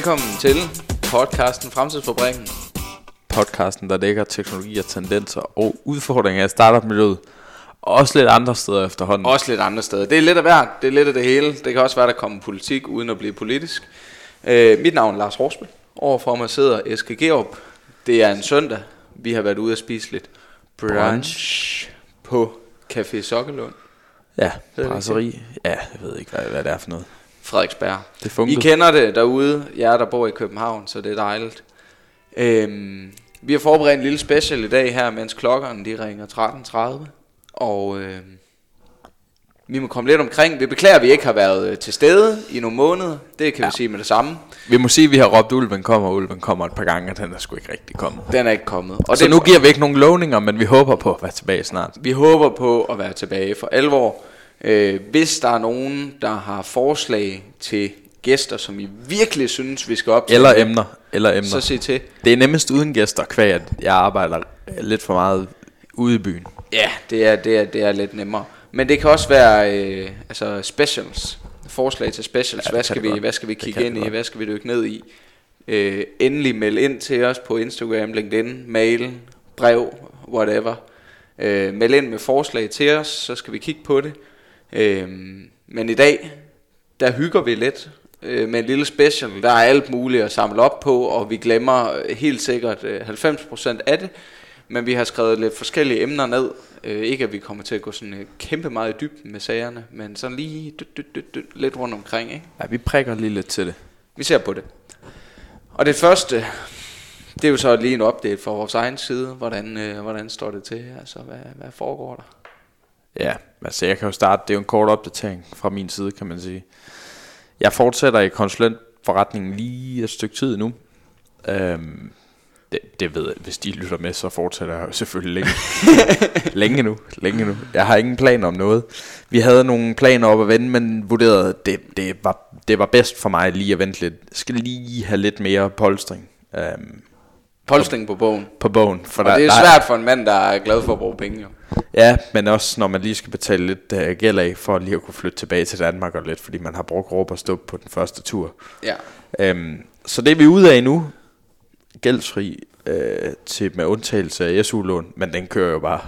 Velkommen til podcasten Fremtidsfabrikken. Podcasten, der dækker teknologier, tendenser og udfordringer af startup-miljøet. Og også lidt andre steder efterhånden. Også lidt andre steder. Det er lidt af hvert. Det er lidt af det hele. Det kan også være, der kommer politik uden at blive politisk. Øh, mit navn er Lars Horsbøl. Overfor mig sidder Eske Gerup. Det er en søndag. Vi har været ude at spise lidt brunch på Café Sokkelund. Ja, brasserie. Ja, jeg ved ikke, hvad, hvad det er for noget. Frederiksberg. Det I kender det derude, jer der bor i København, så det er dejligt. Øhm, vi har forberedt en lille special i dag her, mens klokkerne de ringer 13.30. Og øhm, vi må komme lidt omkring. Vi beklager, at vi ikke har været øh, til stede i nogle måneder. Det kan ja. vi sige med det samme. Vi må sige, at vi har råbt, ulven kommer, ulven kommer et par gange, og den er sgu ikke rigtig kommet. Den er ikke kommet. Og Og så det, nu giver vi ikke nogen lovninger, men vi håber på at være tilbage snart. Vi håber på at være tilbage for alvor. Øh, hvis der er nogen, der har forslag til gæster, som I virkelig synes, vi skal op til, Eller emner. Eller emner. så sig til. Det er nemmest uden gæster, kvæg at jeg arbejder lidt for meget ude i byen. Ja, det er, det er, det er lidt nemmere. Men det kan også være øh, altså specials. Forslag til specials. Ja, hvad, skal vi, godt. hvad skal vi kigge ind i? godt. Hvad skal vi dykke ned i? Øh, endelig meld ind til os på Instagram, LinkedIn, mail, brev, whatever. Øh, meld ind med forslag til os, så skal vi kigge på det. Øh, men i dag, der hygger vi lidt øh, med en lille special. Der er alt muligt at samle op på, og vi glemmer øh, helt sikkert øh, 90% af det. Men vi har skrevet lidt forskellige emner ned. Øh, ikke at vi kommer til at gå sådan øh, kæmpe meget i dybden med sagerne, men sådan lige dyt, dyt, dyt, dyt, lidt rundt omkring. Ikke? Ja, vi prikker lige lidt til det. Vi ser på det. Og det første, det er jo så lige en update fra vores egen side. Hvordan, øh, hvordan står det til? Altså, hvad, hvad foregår der? Ja, altså jeg kan jo starte, det er jo en kort opdatering fra min side, kan man sige. Jeg fortsætter i konsulentforretningen lige et stykke tid nu. Øhm, det, det ved jeg, hvis de lytter med, så fortsætter jeg jo selvfølgelig længe. længe nu, længe nu. Jeg har ingen planer om noget. Vi havde nogle planer op at vende, men vurderede, det, det, var, det var bedst for mig lige at vente lidt. Jeg skal lige have lidt mere polstring øhm, Polstring på bogen. på bogen. For Og det er svært for en mand, der er glad for at bruge penge. Jo. Ja, men også når man lige skal betale lidt uh, gæld af, for lige at kunne flytte tilbage til Danmark og lidt, fordi man har brugt råb og stop på den første tur. Ja. Um, så det er vi ude af nu. Gældsfri uh, til med undtagelse af SU-lån, men den kører jo bare.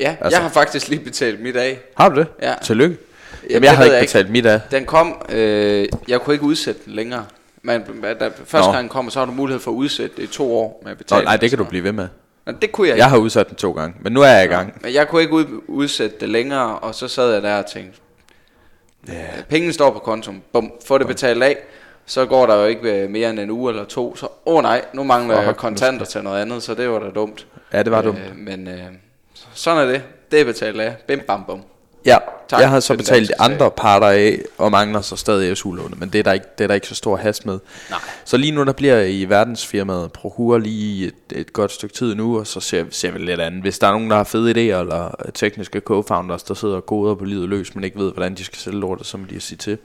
Ja, altså, jeg har faktisk lige betalt mit af. Har du det? Ja. Tillykke. Jamen, Jamen, jeg har ved ikke jeg ikke. betalt mit af. Den kom, øh, jeg kunne ikke udsætte den længere. Men da første Nå. gang kommer, så har du mulighed for at udsætte det i to år med at Nå, nej, det kan du blive ved med. Men det kunne jeg ikke. Jeg har udsat den to gange, men nu er jeg i gang. Men jeg kunne ikke ud, udsætte det længere, og så sad jeg der og tænkte, yeah. pengene står på kontoen, bum, få det betalt af, så går der jo ikke øh, mere end en uge eller to, så åh oh, nej, nu mangler jeg kontanter til noget andet, så det var da dumt. Ja, det var dumt. Øh, men øh, sådan er det, det er betalt af, bim bam bum. Ja, Tak jeg har så betalt andre parter af, og mangler så stadig SU-lånet, men det er, der ikke, det er der ikke så stor hast med. Nej. Så lige nu der bliver i verdensfirmaet Prohur lige et, et godt stykke tid nu, og så ser, ser vi lidt andet. Hvis der er nogen, der har fede idéer, eller tekniske co-founders, der sidder og koder på livet løs, men ikke ved, hvordan de skal sælge lortet, så må de sige til.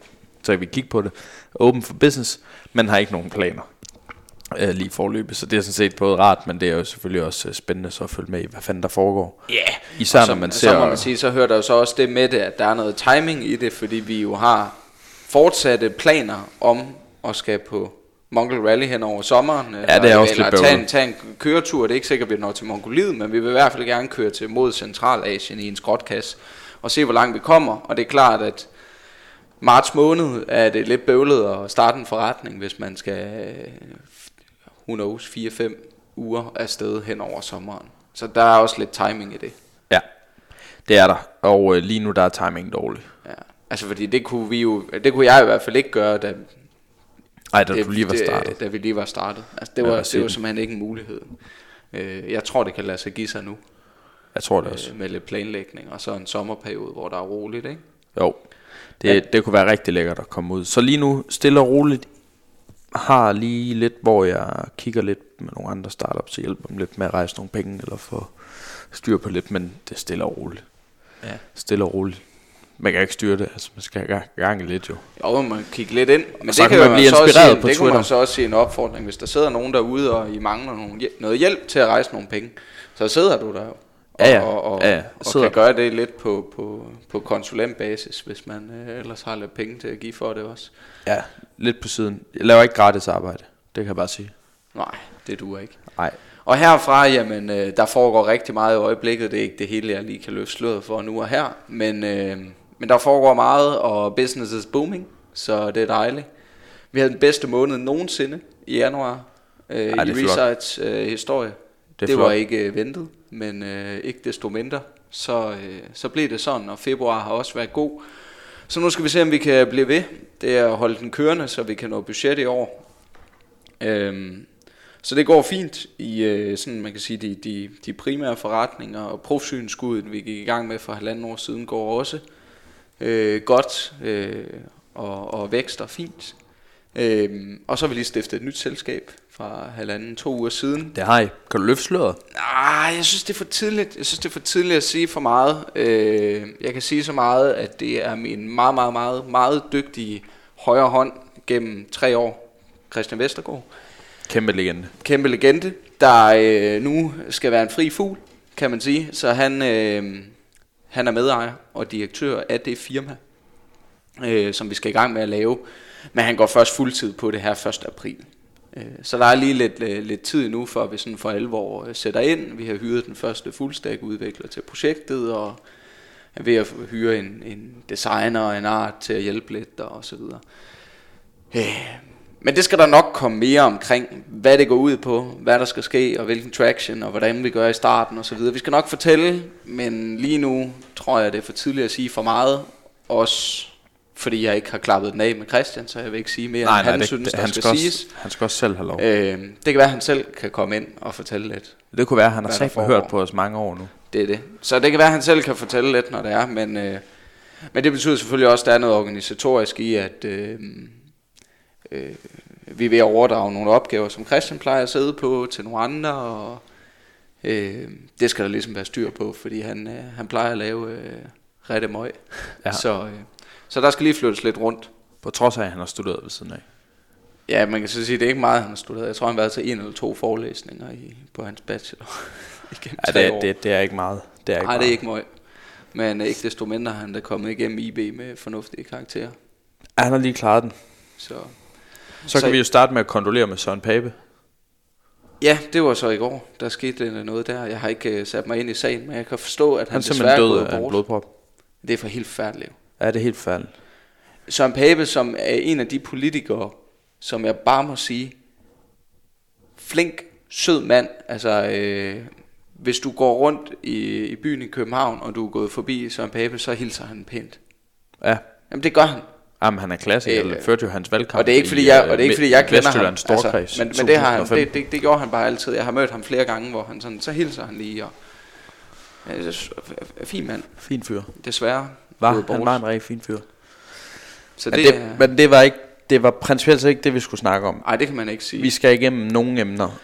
Så kan vi kigge på det. Open for business, men har ikke nogen planer øh, lige forløbet. Så det er sådan set både rart, men det er jo selvfølgelig også øh, spændende så at følge med i, hvad fanden der foregår. Ja, yeah. Især og så, når man Så ser- må man sige, så hører der jo så også det med det, at der er noget timing i det, fordi vi jo har fortsatte planer om at skal på Mongol Rally hen over sommeren. Ja, det er også eller lidt tage en, tage en køretur. Det er ikke sikkert, at vi når til Mongoliet, men vi vil i hvert fald gerne køre til mod Centralasien i en skrotkasse og se, hvor langt vi kommer. Og det er klart, at marts måned er det lidt bøvlet at starte en forretning, hvis man skal, øh, who knows, 4-5 uger afsted hen over sommeren. Så der er også lidt timing i det. Ja, det er der. Og øh, lige nu der er timing dårlig. Ja. Altså fordi det kunne vi jo, det kunne jeg i hvert fald ikke gøre, da, Ej, da det, du lige var det- startet. da vi lige var startet. Altså det Ja, var, hvad det siger var den? simpelthen ikke en mulighed. Øh, jeg tror, det kan lade sig give sig nu, Jeg tror det også. øh, med lidt planlægning, og så en sommerperiode, hvor der er roligt, ikke? Jo, det, det kunne være rigtig lækkert at komme ud. Så lige nu, stille og roligt, har lige lidt, hvor jeg kigger lidt med nogle andre startups, og hjælper dem lidt med at rejse nogle penge, eller få styr på lidt, men det er stille og roligt. Ja. Stille og roligt. Man kan ikke styre det, altså man skal have gang- i lidt jo. Jo, man kigge lidt ind. Men så det kan man blive inspireret på Det kunne Twitter. man så også sige en opfordring, hvis der sidder nogen derude, og I mangler hjæl- noget hjælp til at rejse nogle penge, så sidder du der jo. Og Ja, ja. Og, og, Ja, ja. og kan gøre det lidt på, på, på konsulentbasis, hvis man øh, ellers har lidt penge til at give for det også. Ja, lidt på siden. Jeg laver ikke gratis arbejde. Det kan jeg bare sige. Nej, det duer ikke. Nej. Og herfra, jamen, øh, der foregår rigtig meget i øjeblikket. Det er ikke det hele, jeg lige kan løfte sløret for nu og her. Men, øh, men der foregår meget, og business is booming, så det er dejligt. Vi havde den bedste måned nogensinde i januar øh, Ej, i. Research øh, historie. Det Det, flot. var ikke øh, ventet, men øh, ikke desto mindre. Så, øh, så blev det sådan, og februar har også været god. Så nu skal vi se, om vi kan blive ved. Det er at holde den kørende, så vi kan nå budget i år. Øhm, så det går fint i øh, sådan, man kan sige, de, de, de primære forretninger, og profsynskuddet, vi gik i gang med for halvanden år siden, går også øh, godt øh, og, og vækster fint. Øhm, og så har vi lige stiftet et nyt selskab fra halvanden, to uger siden. Det har I. Kan du løfte sløret? Ah, jeg synes det er for tidligt. Jeg synes det er for tidligt at sige for meget. Øh, jeg kan sige så meget, at det er min meget, meget, meget, meget dygtige højre hånd gennem tre år, Christian Vestergaard. Kæmpe legende. Kæmpe legende, der øh, nu skal være en fri fugl, kan man sige. Så han, øh, han er medejer og direktør af det firma, øh, som vi skal i gang med at lave. Men han går først fuldtid på det her 1. april. Øh, Så der er lige lidt, øh, lidt tid nu, før vi sådan for alvor øh, sætter ind. Vi har hyret den første fuldstack udvikler til projektet, og er ved at hyre en, en designer og en art til at hjælpe lidt og så videre. Øh, men det skal der nok komme mere omkring, hvad det går ud på, hvad der skal ske, og hvilken traction, og hvordan vi gør i starten og så videre. Vi skal nok fortælle, men lige nu tror jeg, det er for tidligt at sige for meget. Også fordi jeg ikke har klappet den af med Christian, så jeg vil ikke sige mere, end han det, synes, det, der han skal, skal siges. Også, han skal også selv have lov. Øh, det kan være, at han selv kan komme ind og fortælle lidt. det kunne være, at han har sagt hørt på os mange år nu. Det er det. Så det kan være, at han selv kan fortælle lidt, når det er, men, øh, men det betyder selvfølgelig også, at der er noget organisatorisk i, at øh, øh, vi er ved at overdrage nogle opgaver, som Christian plejer at sidde på til nogle andre, og øh, det skal der ligesom være styr på, fordi han, øh, han plejer at lave øh, rette møg. Ja. Så, øh, så der skal lige flyttes lidt rundt. På trods af, at han har studeret ved siden af. Ja, man kan så sige, at det er ikke meget, han har studeret. Jeg tror, han har været til en eller to forelæsninger i, på hans bachelor. igennem Ja, det, år. det, det er ikke meget. Det er ikke Nej, det meget. er ikke meget. Men øh, ikke desto mindre han da kommet igennem IB med fornuftige karakterer. Ja, han har lige klaret den. Så Så, Så- kan vi jo starte med at kondolere med Søren Pape. ja, det var så i går. Der skete øh, noget der. Jeg har ikke uh, sat mig ind i sagen, men jeg kan forstå, at han, Han er desværre død er af en blodprop. Det er for helt færdigt. Ja, det er helt færdigt. Søren Pape, som er en af de politikere, som jeg bare må sige, flink, sød mand. Altså, øh, hvis du går rundt i, i byen i København, og du er gået forbi Søren Pape, så hilser han pænt. Ja. Jamen, det gør han. Jamen, han er klasse. Jeg Øh, førte jo hans valgkamp Og det er ikke fordi jeg, øh, og det er ikke fordi jeg kender ham. Storkreds. men, men det, har han, 2005. det, det, det, gjorde han bare altid. Jeg har mødt ham flere gange, hvor han sådan, så hilser han lige. Og, ja, det er fin mand, Fin fyr. desværre. Var, han var en rigtig fin fyr. Så Men det, det, er- men det var ikke det var principielt ikke det vi skulle snakke om. ej, det kan man ikke sige. Vi skal igennem nogle emner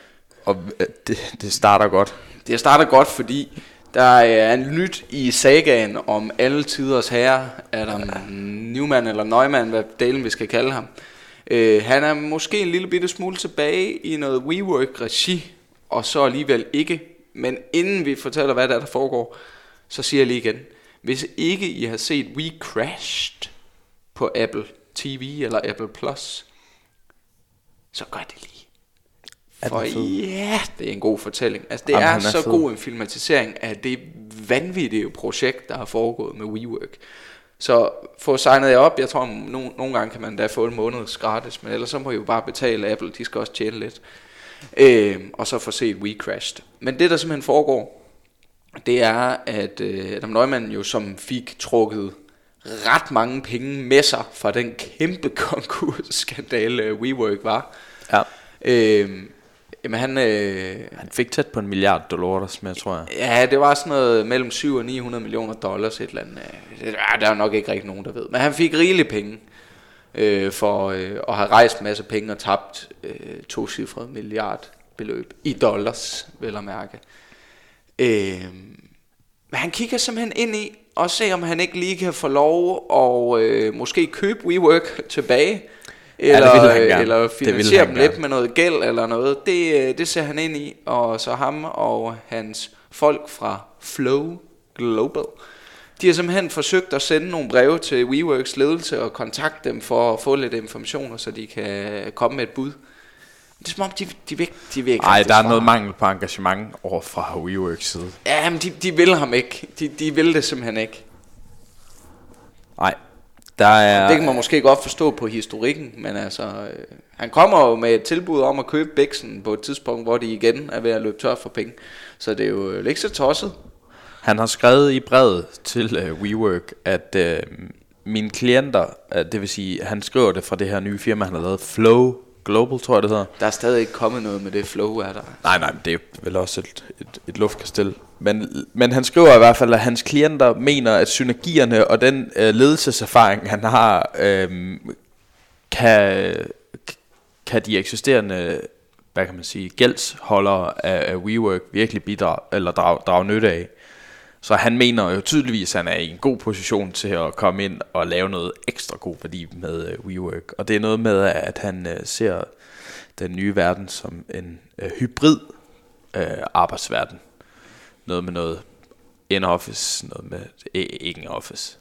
og øh, det, det starter godt. Det starter godt, fordi der er en nyt i sagaen om alle tiders herre, Adam Newman eller Neumann, hvad delen vi skal kalde ham. Øh, han er måske en lille bitte smule tilbage i noget WeWork-regi, og så alligevel ikke. Men inden vi fortæller, hvad der, er, der foregår, så siger jeg lige igen. Hvis ikke I har set We Crashed på Apple TV eller Apple Plus, så gør det lige. For ja, det er en god fortælling. Altså, det Jamen, er, er så fed. god en filmatisering af det vanvittige projekt, der har foregået med WeWork. Så få signet jer op. Jeg tror, no, nogle gange kan man da få en måned gratis, men ellers så må I jo bare betale Apple. De skal også tjene lidt. Øh, og så få set We Crashed. Men det, der simpelthen foregår, det er, at øh, Adam Neumann jo som fik trukket ret mange penge med sig fra den kæmpe konkursskandale øh, WeWork var. Ja. Øh, jamen han, øh, Han fik tæt på en milliard dollars med, tror jeg. ja, det var sådan noget mellem 7 og 900 millioner dollars et eller andet. øh, der er nok ikke rigtig nogen, der ved. Men han fik rigelige penge øh, for øh, at have rejst en masse penge og tabt øh, to cifrede milliardbeløb i dollars, vel at mærke. Øh, men han kigger simpelthen ind i og ser, om han ikke lige kan få lov at øh, måske købe WeWork tilbage. Ja, det Eller, eller Det vil finansiere han dem lidt med noget gæld eller noget. Det, øh, det ser han ind i, og så ham og hans folk fra Flow Global. De har simpelthen forsøgt at sende nogle breve til WeWorks ledelse og kontakte dem for at få lidt informationer, så de kan komme med et bud. Det er som om, de, de, vil, de vil ikke Nej, der er noget mangel på engagement over fra WeWorks side. Ja, men de, de vil ham ikke. De, de vil det simpelthen ikke. Nej, der er... Det kan man måske godt forstå på historikken, men altså, øh, han kommer jo med et tilbud om at købe Bixen på et tidspunkt, hvor de igen er ved at løbe tør for penge. Så det er jo øh, ikke så tosset. Han har skrevet i brevet til uh, WeWork, at uh, mine klienter, uh, det vil sige, han skriver det fra det her nye firma, han har lavet, Flow Global, tror jeg det hedder. Der er stadig ikke kommet noget med det flow, er der. Nej, nej, det er vel også et, et, et luftkastel. Men, men han skriver i hvert fald, at hans klienter mener, at synergierne og den øh, ledelseserfaring, han har, øh, kan, kan de eksisterende hvad kan man sige, gældsholdere af, af WeWork virkelig bidrage, eller drage, drage nytte af. Så han mener jo tydeligvis, at han er i en god position til at komme ind og lave noget ekstra god værdi med uh, WeWork. Og det er noget med, at han uh, ser den nye verden som en uh, hybrid arbejdsverden. Noget med noget in-office, noget med ikke office.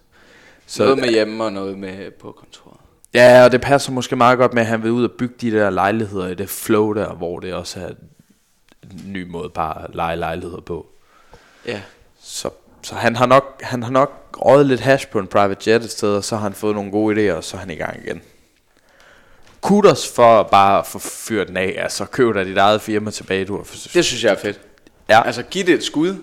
Så, noget med hjemme og noget med på kontoret. Ja, og det passer måske meget godt med, at han vil ud og bygge de der lejligheder i det flow der, hvor det også er en ny måde bare at lege lejligheder på. Ja. Så, så han har nok han har nok røget lidt hash på en private jet et sted, og så har han fået nogle gode idéer, og så er han i gang igen. Kudos for bare at få fyret den af, altså køb dig dit eget firma tilbage, du har Det synes jeg er fedt. Ja. Altså giv det et skud.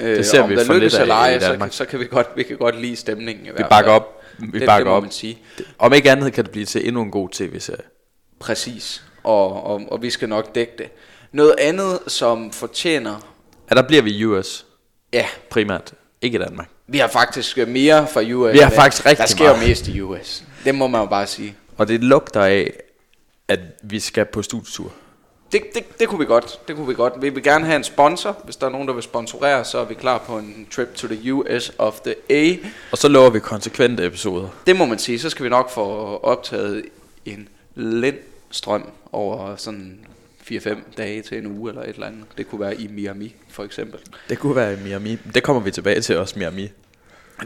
Øh, Det ser om vi der for lykkes lidt af eller ej, i så, Danmark. så kan vi godt, vi kan godt lide stemningen i vi hvert bakker fald. op. Vi det, bakker det må op. man sige. Om ikke andet kan det blive til endnu en god tv-serie. Præcis. Og, og, og vi skal nok dække det. Noget andet, som fortjener... Ja, der bliver vi US Ja, primært. Ikke i Danmark. vi har faktisk øh, mere fra US. Vi har faktisk rigtig Der sker meget. mest i US. Det må man jo bare sige. Og det lugter af, at vi skal på studietur. Det, det, det kunne vi godt. Det kunne vi godt. Vi vil gerne have en sponsor. Hvis der er nogen, der vil sponsorere, så er vi klar på en trip to the US of the A. Og så lover vi konsekvente episoder. Det må man sige. Så skal vi nok få optaget en lindstrøm over sådan 4-5 dage til en uge eller et eller andet. Det kunne være i Miami for eksempel. Det kunne være i Miami. Det kommer vi tilbage til også, Miami.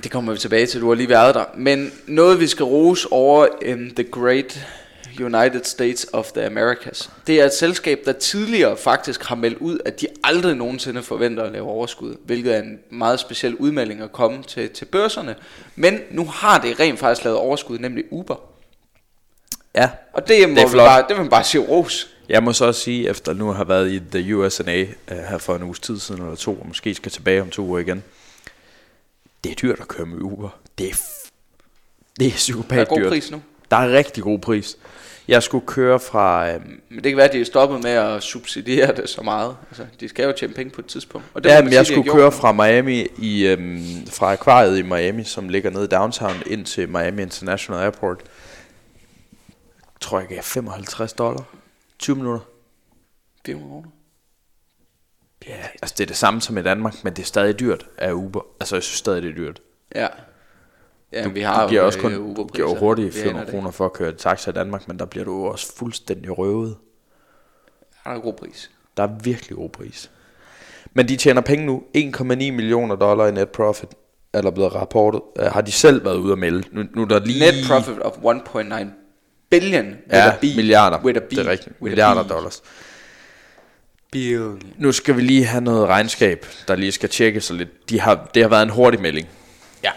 Det kommer vi tilbage til, du har lige været der. Men noget vi skal rose over in the great United States of the Americas. Det er et selskab, der tidligere faktisk har meldt ud, at de aldrig nogensinde forventer at lave overskud. Hvilket er en meget speciel udmelding at komme til, til børserne. Men nu har det rent faktisk lavet overskud, nemlig Uber. Ja. Og det, må er vi flot. bare, det vil man bare sige ros. Jeg må så også sige, efter nu have været i The USA uh, her for en uges tid siden eller to, og måske skal tilbage om to uger igen. Det er dyrt at køre med Uber. Det er, f- det er Der er psykopat god dyrt. pris nu. Der er rigtig god pris. Jeg skulle køre fra... Øhm, Men det kan være, at de er stoppet med at subsidiere det så meget. Altså, de skal jo tjene penge på et tidspunkt. Og det ja, men jeg har skulle køre fra Miami i øhm, fra akvariet i Miami, som ligger nede i downtown, ind til Miami International Airport. Jeg tror jeg gav 55 dollar. 20 minutter. 400 kroner. Ja, altså det er det samme som i Danmark, men det er stadig dyrt af Uber. Altså jeg synes stadig, det er dyrt. Ja. Ja, du, vi har du giver jo, også kun øh, du Uber-priser. giver jo hurtigt Vi aner 400 det. kroner for at køre taxa i Danmark, men der bliver du også fuldstændig røvet. Der er en god pris. Der er virkelig god pris. Men de tjener penge nu. 1,9 millioner dollar i net profit er der blevet rapportet. Uh, har de selv været ude at melde. Nu, nu er der lige... Net profit of 1.9 billion with Ja, a B. milliarder. With a B. Det er rigtigt. With Milliarder dollars. Billion. Nu skal vi lige have noget regnskab, der lige skal tjekkes så lidt. De har, det har været en hurtig melding. Ja.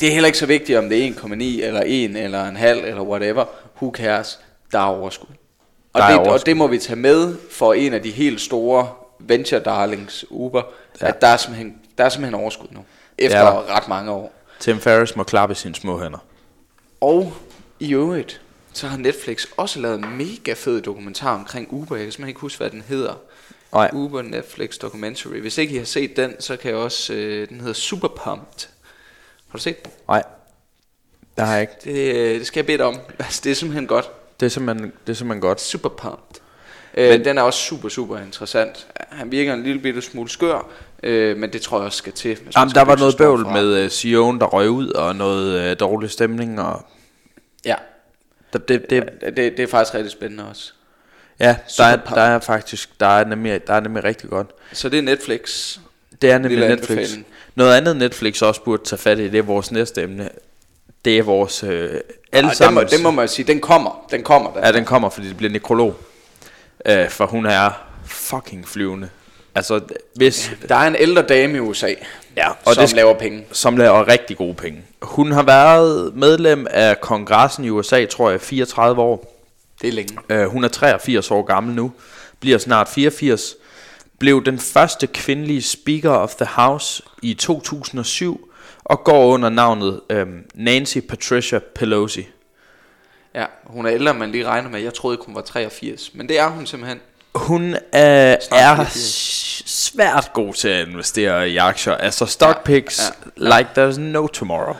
Det er heller ikke så vigtigt, om det er 1,9 eller 1 eller en halv eller whatever. Who cares? Der er overskud. Og, Der er det, overskud. og det må vi tage med for en af de helt store venture darlings, Uber, ja. Ja. at der er, simpelthen, der er simpelthen overskud nu. Efter er der. ret mange år. Tim Ferriss må klappe sine små hænder. Og i øvrigt, så har Netflix også lavet en mega fed dokumentar omkring Uber. Jeg kan simpelthen ikke huske, hvad den hedder. Nej. Uber Netflix Documentary. Hvis ikke I har set den, så kan jeg også... Øh, den hedder Super Pumped. Har du set den? Nej, det har jeg ikke. Det, øh, det skal jeg bede om. Altså, det er simpelthen godt. Det er simpelthen, det er simpelthen godt. Super Pumped. Øh, Men- den er også super, super interessant. Han virker en lille bitte smule skør, øh, men det tror jeg også skal til. hvis Jamen, der var noget bøvl med uh, CEO'en, der røg ud, og noget uh, dårlig stemning, og Ja, det, det, det, det, det, det er faktisk rigtig spændende også. Ja, der er, der er faktisk, der er, nemlig, der er nemlig rigtig godt. Så det er Netflix. Det er nemlig Netflix. anbefaling. Noget andet Netflix også burde tage fat i, det er vores næste emne. Det er vores øh, alle Ej, den, må, sammen. den må man sige, den kommer. Den kommer. Den. Ja, den kommer, fordi det bliver nekrolog. Øh, for hun er fucking flyvende. Altså, hvis... Der er en ældre dame i USA, Ja, og som det laver penge. som laver rigtig gode penge. Hun har været medlem af kongressen i USA, tror jeg, 34 år. Det er længe. Uh, hun er 83 år gammel nu, bliver snart 84. Blev den første kvindelige Speaker of the House i 2007 og går under navnet um, Nancy Patricia Pelosi. Ja, hun er ældre, end man lige regner med. Jeg troede ikke, hun var 83. Men det er hun simpelthen. Hun er, Snart er 84. s- svært god til at investere i aktier. Altså stock Ja, picks, ja, like there's no tomorrow.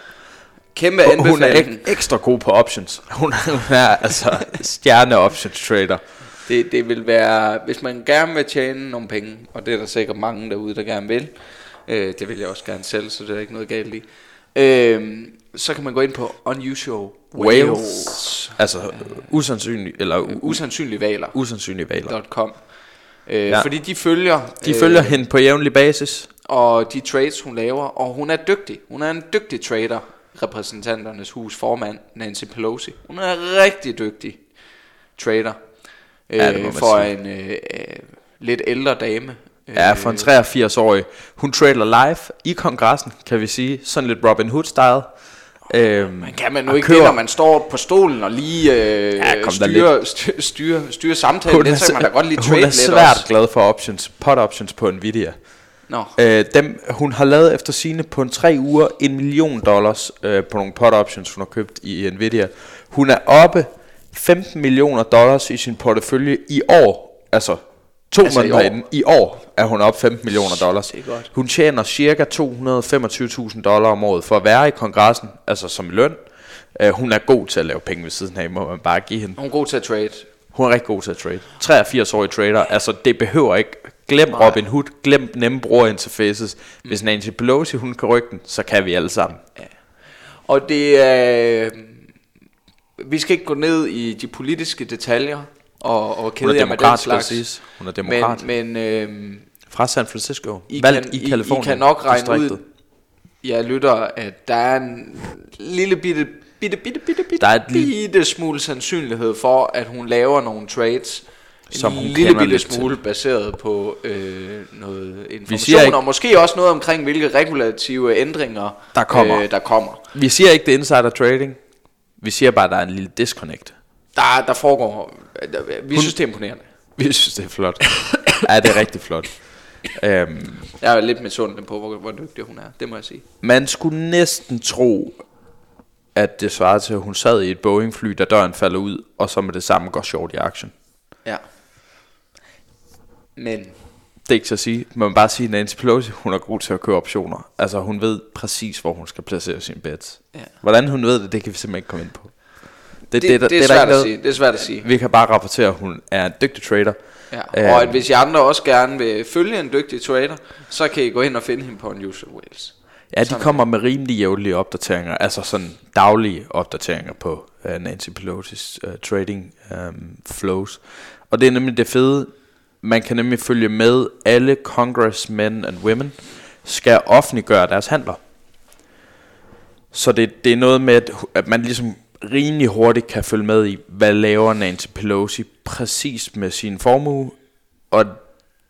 Kæmpe Hun er anbefaling. ek- ekstra god på options. Hun er, hun er altså stjerne options trader. Det, det vil være, hvis man gerne vil tjene nogle penge, og det er der sikkert mange derude, der gerne vil. Øh, det vil jeg også gerne selv, så det er ikke noget galt i. Øh, så kan man gå ind på Unusual Whales. Whales. Altså usandsynlig eller u- Usandsynlige valer. usandsynlige valer. .com. Øh, Ja. ja. Fordi de følger, De følger hende på jævnlig basis. og de trades, hun laver, og hun er dygtig. Hun er en dygtig trader, repræsentanternes hus formand, Nancy Pelosi. Hun er rigtig dygtig trader. Ja, Øh, man for sige. en øh, øh, lidt ældre dame. Ja, for en 83-årig. Hun trader live i kongressen, kan vi sige. Sådan lidt Robin Hood-style. Øhm, Man kan man nu ikke køber- det, når man står på stolen og lige øh, Ja, kom der styre, styre, styre, styre samtalen. hun er, så kan man da godt lige hun trade er lidt svært også. glad for options, pot options på Nvidia. Nå, Øh, dem, hun har lavet efter sine på en tre uger en million dollars øh, på nogle pot options, hun har købt i Nvidia. Hun er oppe 15 millioner dollars i sin portefølje i år. Altså to Altså i måneder år? inden. I år er hun op 15 millioner dollars. det er godt. Hun tjener cirka 225.000 dollar om året for at være i kongressen, altså som løn. Øh, hun er god til at lave penge ved siden af, må man bare give hende. hun er god til at trade. Hun er rigtig god til at trade. 83-årig trader, altså det behøver ikke. Glem Nej. Robin Hood, glem nemme brugerinterfaces. Hvis Nancy Pelosi, hun kan rykke den, så kan vi alle sammen. Og det er... vi skal ikke gå ned i de politiske detaljer og, og kede er jer med den slags. siges. Hun er demokrat. Men, men øh, Fra San Francisco. I, Valgt kan, i Kalifornien. I, I kan nok regne distriktet. ud, jeg lytter, at der er en lille bitte, bitte, bitte, bitte, bitte, Der er bitte smule sandsynlighed for, at hun laver nogle trades, Som en lille bitte lidt til. smule baseret på øh, noget information, siger ikke- og måske også noget omkring, hvilke regulative ændringer Der kommer. Øh, der kommer. Vi siger ikke, det er insider trading. Vi siger bare, at der er en lille disconnect. Der, der foregår, vi synes, det er imponerende. Vi synes, det er flot. ja, det er rigtig flot. Øhm, Jeg er lidt misundelig på, hvor, hvor dygtig hun er, det må jeg sige. man skulle næsten tro, at det svarede til, at hun sad i et Boeing-fly, da døren falder ud, og så med det samme går short i aktien. Ja. Men Det er ikke til at sige. Man må bare sige, at Nancy Pelosi, hun er god til at købe optioner. Altså, hun ved præcis, hvor hun skal placere sine bets. Ja. Hvordan hun ved det, det kan vi simpelthen ikke komme ind på. Det, det, der- det, det, er, svært at sige. det er svært at sige. Vi kan bare rapportere, at hun er en dygtig trader. Ja. Øhm. Og at hvis I andre også gerne vil følge en dygtig trader, så kan I gå ind og finde hende på en Usual Wales. Ja, de er kommer med rimelig jævnlige opdateringer, altså sådan daglige opdateringer på uh, Nancy Pelosi's uh, trading um, flows. Og det er nemlig det fede, man kan nemlig følge med, alle congressmen and women skal offentliggøre deres handler. Så det, det er noget med, at, at man ligesom rimelig hurtigt kan følge med i, hvad laver Nancy Pelosi præcis med sin formue, og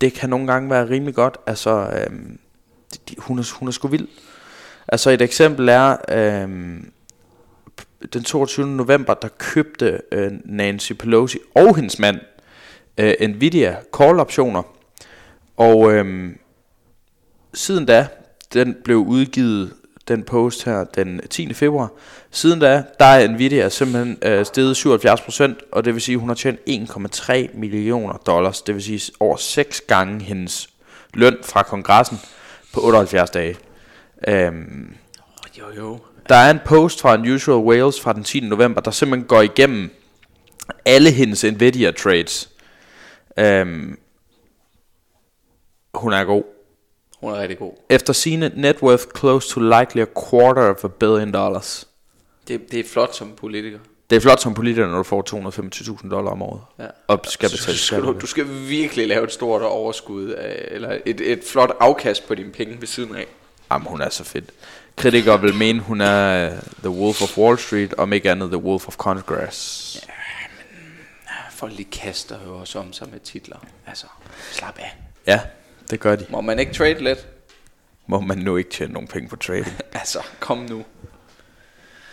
det kan nogle gange være rimelig godt. Altså, øhm, de, hun, er, hun er sgu vild. Altså et eksempel er, øhm, den 22. november, der købte øh, Nancy Pelosi og hendes mand øh, Nvidia call optioner. Og øhm, siden da, den blev udgivet, den post her, den 10. februar. Siden da, der er Nvidia simpelthen øh, steget 77%, og det vil sige, at hun har tjent 1,3 millioner dollars. Det vil sige over 6 gange hendes løn fra kongressen på 78 dage. Øhm, Jo, jo. der er en post fra Unusual Wales fra den 10. november, der simpelthen går igennem alle hendes Nvidia trades. Øhm, hun er god. Hun er rigtig god. Efter sine net worth close to likely a quarter of a billion dollars. Det, det er flot som politiker. Det er flot som politiker, når du får 225.000 dollar om året. Ja. Og skal betale skal du, skal virkelig lave et stort overskud, af, eller et, et flot afkast på dine penge ved siden af. Jamen, hun er så fedt. Kritikere vil mene, hun er uh, The Wolf of Wall Street, om ikke andet The Wolf of Congress. Ja. Folk lige kaster jo også om sig med titler. Altså, slap af. ja, det gør de. Må man ikke trade lidt? Må man nu ikke tjene nogen penge på trading. Altså, kom nu.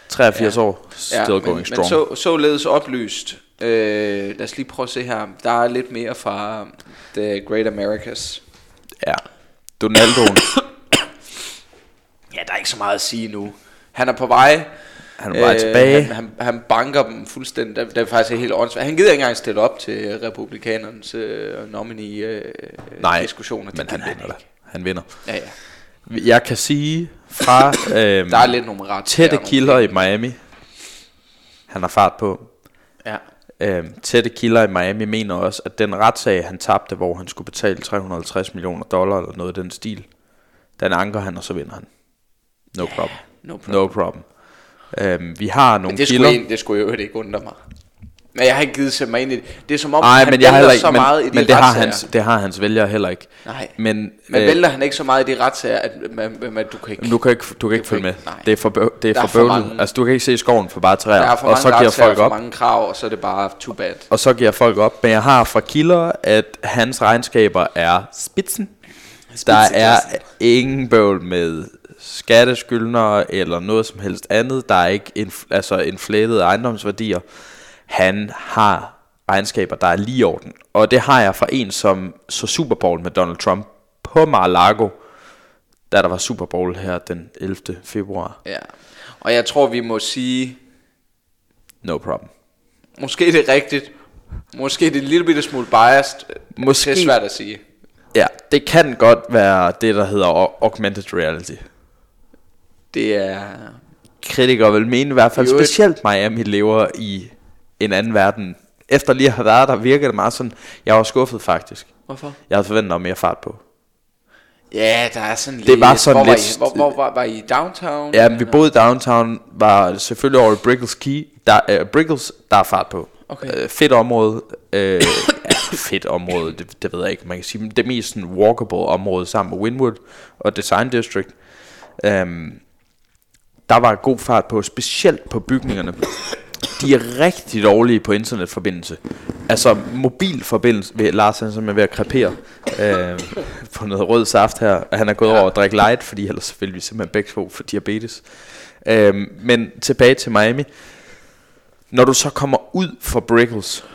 83 Ja. år, still men, going men strong. så, således oplyst. Øh, lad os lige prøve at se her. Der er lidt mere fra The Great Americas. Ja. Donaldoen, Ja, der er ikke så meget at sige nu. Han er på vej. Han er bare tilbage. Han, han, han banker dem fuldstændig. Det, det er faktisk helt åndssvagt. Han gider ikke engang stille op til republikanernes øh, nominee øh, Nej. Det men han vinder da. Han vinder. Ja, ja. Jeg kan sige fra øhm, Der er lidt nogle ret. tætte kilder i Miami, han har fart på. Ja. Øhm, tætte kilder i Miami mener også, at den retssag, han tabte, hvor han skulle betale 350 millioner dollar eller noget i den stil, den anker han, og så vinder han. No problem. No problem. No problem. Øhm, vi har nogle Men det kilder. skulle, det skulle jo ikke undre mig. Men jeg har ikke givet sætte mig ind i det. Det er som om, Nej, han men jeg heller ikke, så men, meget i de men det har hans, det har hans vælgere heller ikke. Nej. Men, Men øh, vælter han ikke så meget i de retssager, at, man, man, du kan ikke... du kan ikke, du kan ikke følge med. nej. Det er for, bøv- det er Der er for for bøvlet. mange- Altså, du kan ikke se skoven for bare der træer. er for Og så mange giver retssager, folk for op. mange krav, og så er det bare too bad. Og så giver folk op. Men jeg har fra kilder, at hans regnskaber er spidsen. Der er ingen bøvl med skatteskyldnere eller noget som helst andet. Der er ikke inf- altså inflated ejendomsværdier. Han har regnskaber, der er lige i orden. Og det har jeg fra en, som så Super Bowl med Donald Trump på Mar-a-Lago, da der var Super Bowl her den 11. februar. Ja. Og jeg tror, vi må sige, No problem. måske det er rigtigt, måske det er en lille bitte smule biased. Måske- Det er svært at sige. Ja, det kan godt være det, der hedder au- augmented reality. Det er... kritikere vil mene i hvert fald øvrigt- specielt Miami lever i en anden verden. Efter lige at have været der, virker det meget sådan, jeg var skuffet faktisk. Hvorfor? Jeg havde forventet noget mere fart på. Ja, der er sådan Det var lidt... sådan hvor lidt- Var I, hvor, hvor, var, var I downtown? Ja, vi boede i downtown, var selvfølgelig over Brickles Key. Der, uh, Brickles, der er fart på. Okay. Uh, fedt område. Uh, ja, fedt område, det, det ved jeg ikke, man kan sige. Det mest sådan walkable område sammen med Wynwood og Design District. Um, der var god fart på, specielt på bygningerne. De er rigtig dårlige på internetforbindelse. Altså mobilforbindelse, ved Lars han er simpelthen ved at krepere øh, på noget rød saft her. Han er gået over og drikke light, fordi ellers vil vi simpelthen begge få for diabetes. Øh, men tilbage til Miami. Når du så kommer ud fra Brickles,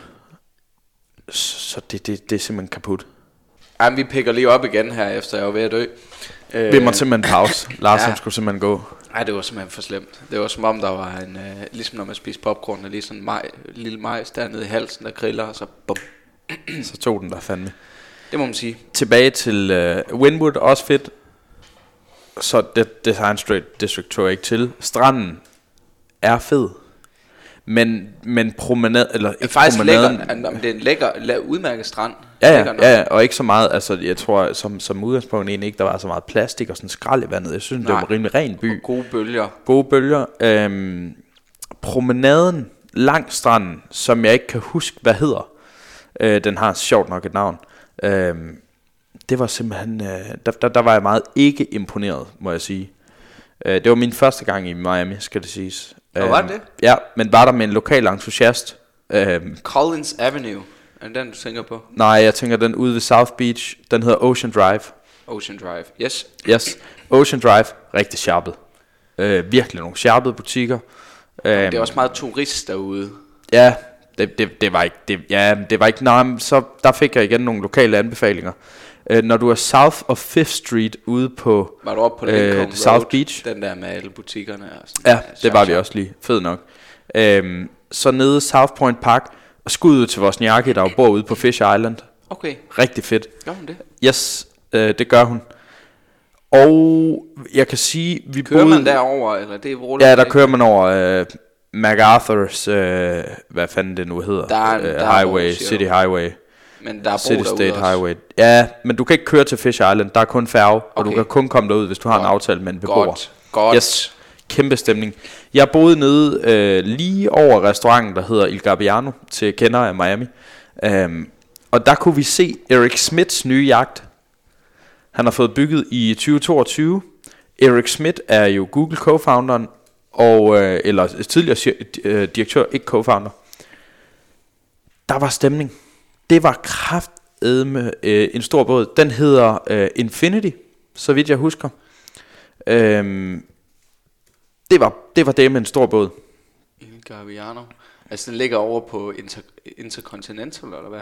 så det, det, det er simpelthen kaput. Ej, men vi pikker lige op igen her, efter jeg var ved at dø. Vi må simpelthen pause. Lars ja. skulle simpelthen gå. Ej, det var simpelthen for slemt. Det var som om, der var en... Øh, ligesom når man spiser popcorn, og lige sådan en maj, lille majs dernede i halsen, der griller, og så bum. Så tog den der fandme. Det må man sige. Tilbage til uh, Wynwood, også fedt. Så det, Design Street District tog jeg ikke til. Stranden er fed. Men, men promenade, eller er ikke faktisk promenaden. lækker, det er en lækker, udmærket strand. Ja, ja, ja, og ikke så meget, altså jeg tror som, som udgangspunkt egentlig ikke, der var så meget plastik og sådan skrald i vandet. Jeg synes, Nej. det var en rimelig ren by. Og gode bølger. Gode bølger. Øhm, promenaden langs stranden, som jeg ikke kan huske, hvad hedder. Øh, den har sjovt nok et navn. Øhm, det var simpelthen, øh, der, der, der var jeg meget ikke imponeret, må jeg sige. Øh, det var min første gang i Miami, skal det siges. Og var det? Ja, men var der med en lokal entusiast. Øhm, Collins Avenue. Er det den, du tænker på? nej, jeg tænker den ude ved South Beach. Den hedder Ocean Drive. Ocean Drive. Yes. Yes, Ocean Drive, rigtig sharpet. Øh, virkelig nogle sharpede butikker. Øhm, Det er også meget turist derude. Ja, det, det, det var ikke, det, ja, det var ikke, nej, så der fik jeg igen nogle lokale anbefalinger. Øh, når du er south of 5th Street ude på, Var du oppe på Øh, Lincoln Road? South Beach? Den der med alle butikkerne og sådan. ja, det var vi også lige, fed nok. Øhm, så nede South Point Park, og skud ud til vores njakke, der bor ude på Fish Island. Okay, Rigtig fedt. gør hun det? Yes, øh, det gør hun. Og jeg kan sige, vi Kører boede... man derover eller det er roligt? Ja, der kører man over øh, MacArthur's, øh, hvad fanden det nu hedder, Der er øh, der er Highway, siger City. Highway, Men der er City State også. Highway. Ja, men du kan ikke køre til Fish Island, der er kun færge, og du Okay. kan kun komme derud, hvis du har en Godt. aftale med en beboer. Godt, godt. Yes. kæmpe stemning. Jeg boede nede øh, lige over restauranten, der hedder Il Gabbiano, til kender af Miami. Um, og der kunne vi se Eric Smiths nye jagt. Han har fået bygget i 2022. Eric Smith er jo Google co-founderen, og, øh, eller tidligere øh, direktør, ikke co-founder. Der var stemning. Det var kraftedme øh, en stor båd. Den hedder øh, Infinity, så vidt jeg husker. Øhm, det var det var det med en stor båd. Il Gaviano. Altså den ligger over på Inter Intercontinental eller hvad?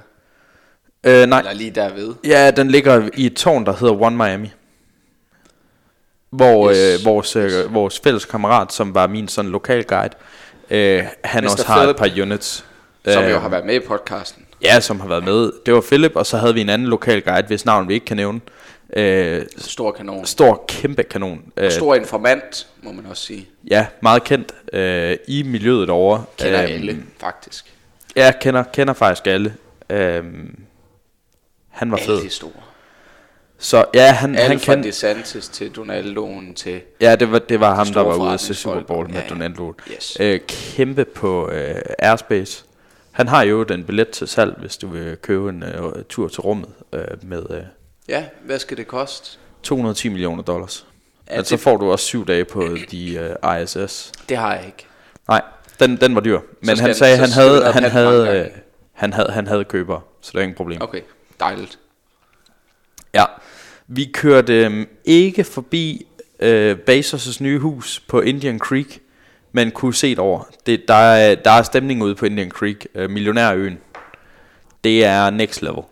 Øh, nej. Eller lige derved. Ja, den ligger i et tårn, der hedder One Miami. Hvor Yes. øh, vores, øh, vores fælles kammerat, som var min sådan lokal guide, øh, han Mr. også har Philip. et par units. Som Øh, jo har været med i podcasten. Ja, som har været med. Det var Philip, og så havde vi en anden lokal guide, hvis navn vi ikke kan nævne. Øh, Stor kanon. stor, kæmpe kanon. Øh, Stor informant, må man også sige. Ja, meget kendt øh, i miljøet derovre. Kender Øhm, alle, faktisk. Ja, kender, kender faktisk alle. Øhm, han var Alle fed. de store. Så ja, han, Alle han kan... DeSantis til Donaldoen til... Ja, det var, det var ham, der var ude til. Super Bowl med Ja, ja, ja. Donaldo. Yes. Øh, kæmpe på øh, Airspace. Han har jo den billet til salg, hvis du vil købe en øh, tur til rummet øh, med øh, Ja, hvad skal det koste? 210 millioner dollars. Ja, Men så får du også syv dage på de øh, ISS. Det har jeg ikke. Nej, den, den var dyr. Men han sagde, han havde, han, havde, øh, han, havde, han havde køber, så det er ingen problem. Okay, dejligt. Ja, vi kørte øhm, ikke forbi øh, Bezos' nye hus på Indian Creek, men kunne se det over. Det, der, er, der er stemning ude på Indian Creek, øh, millionærøen. Det er next level.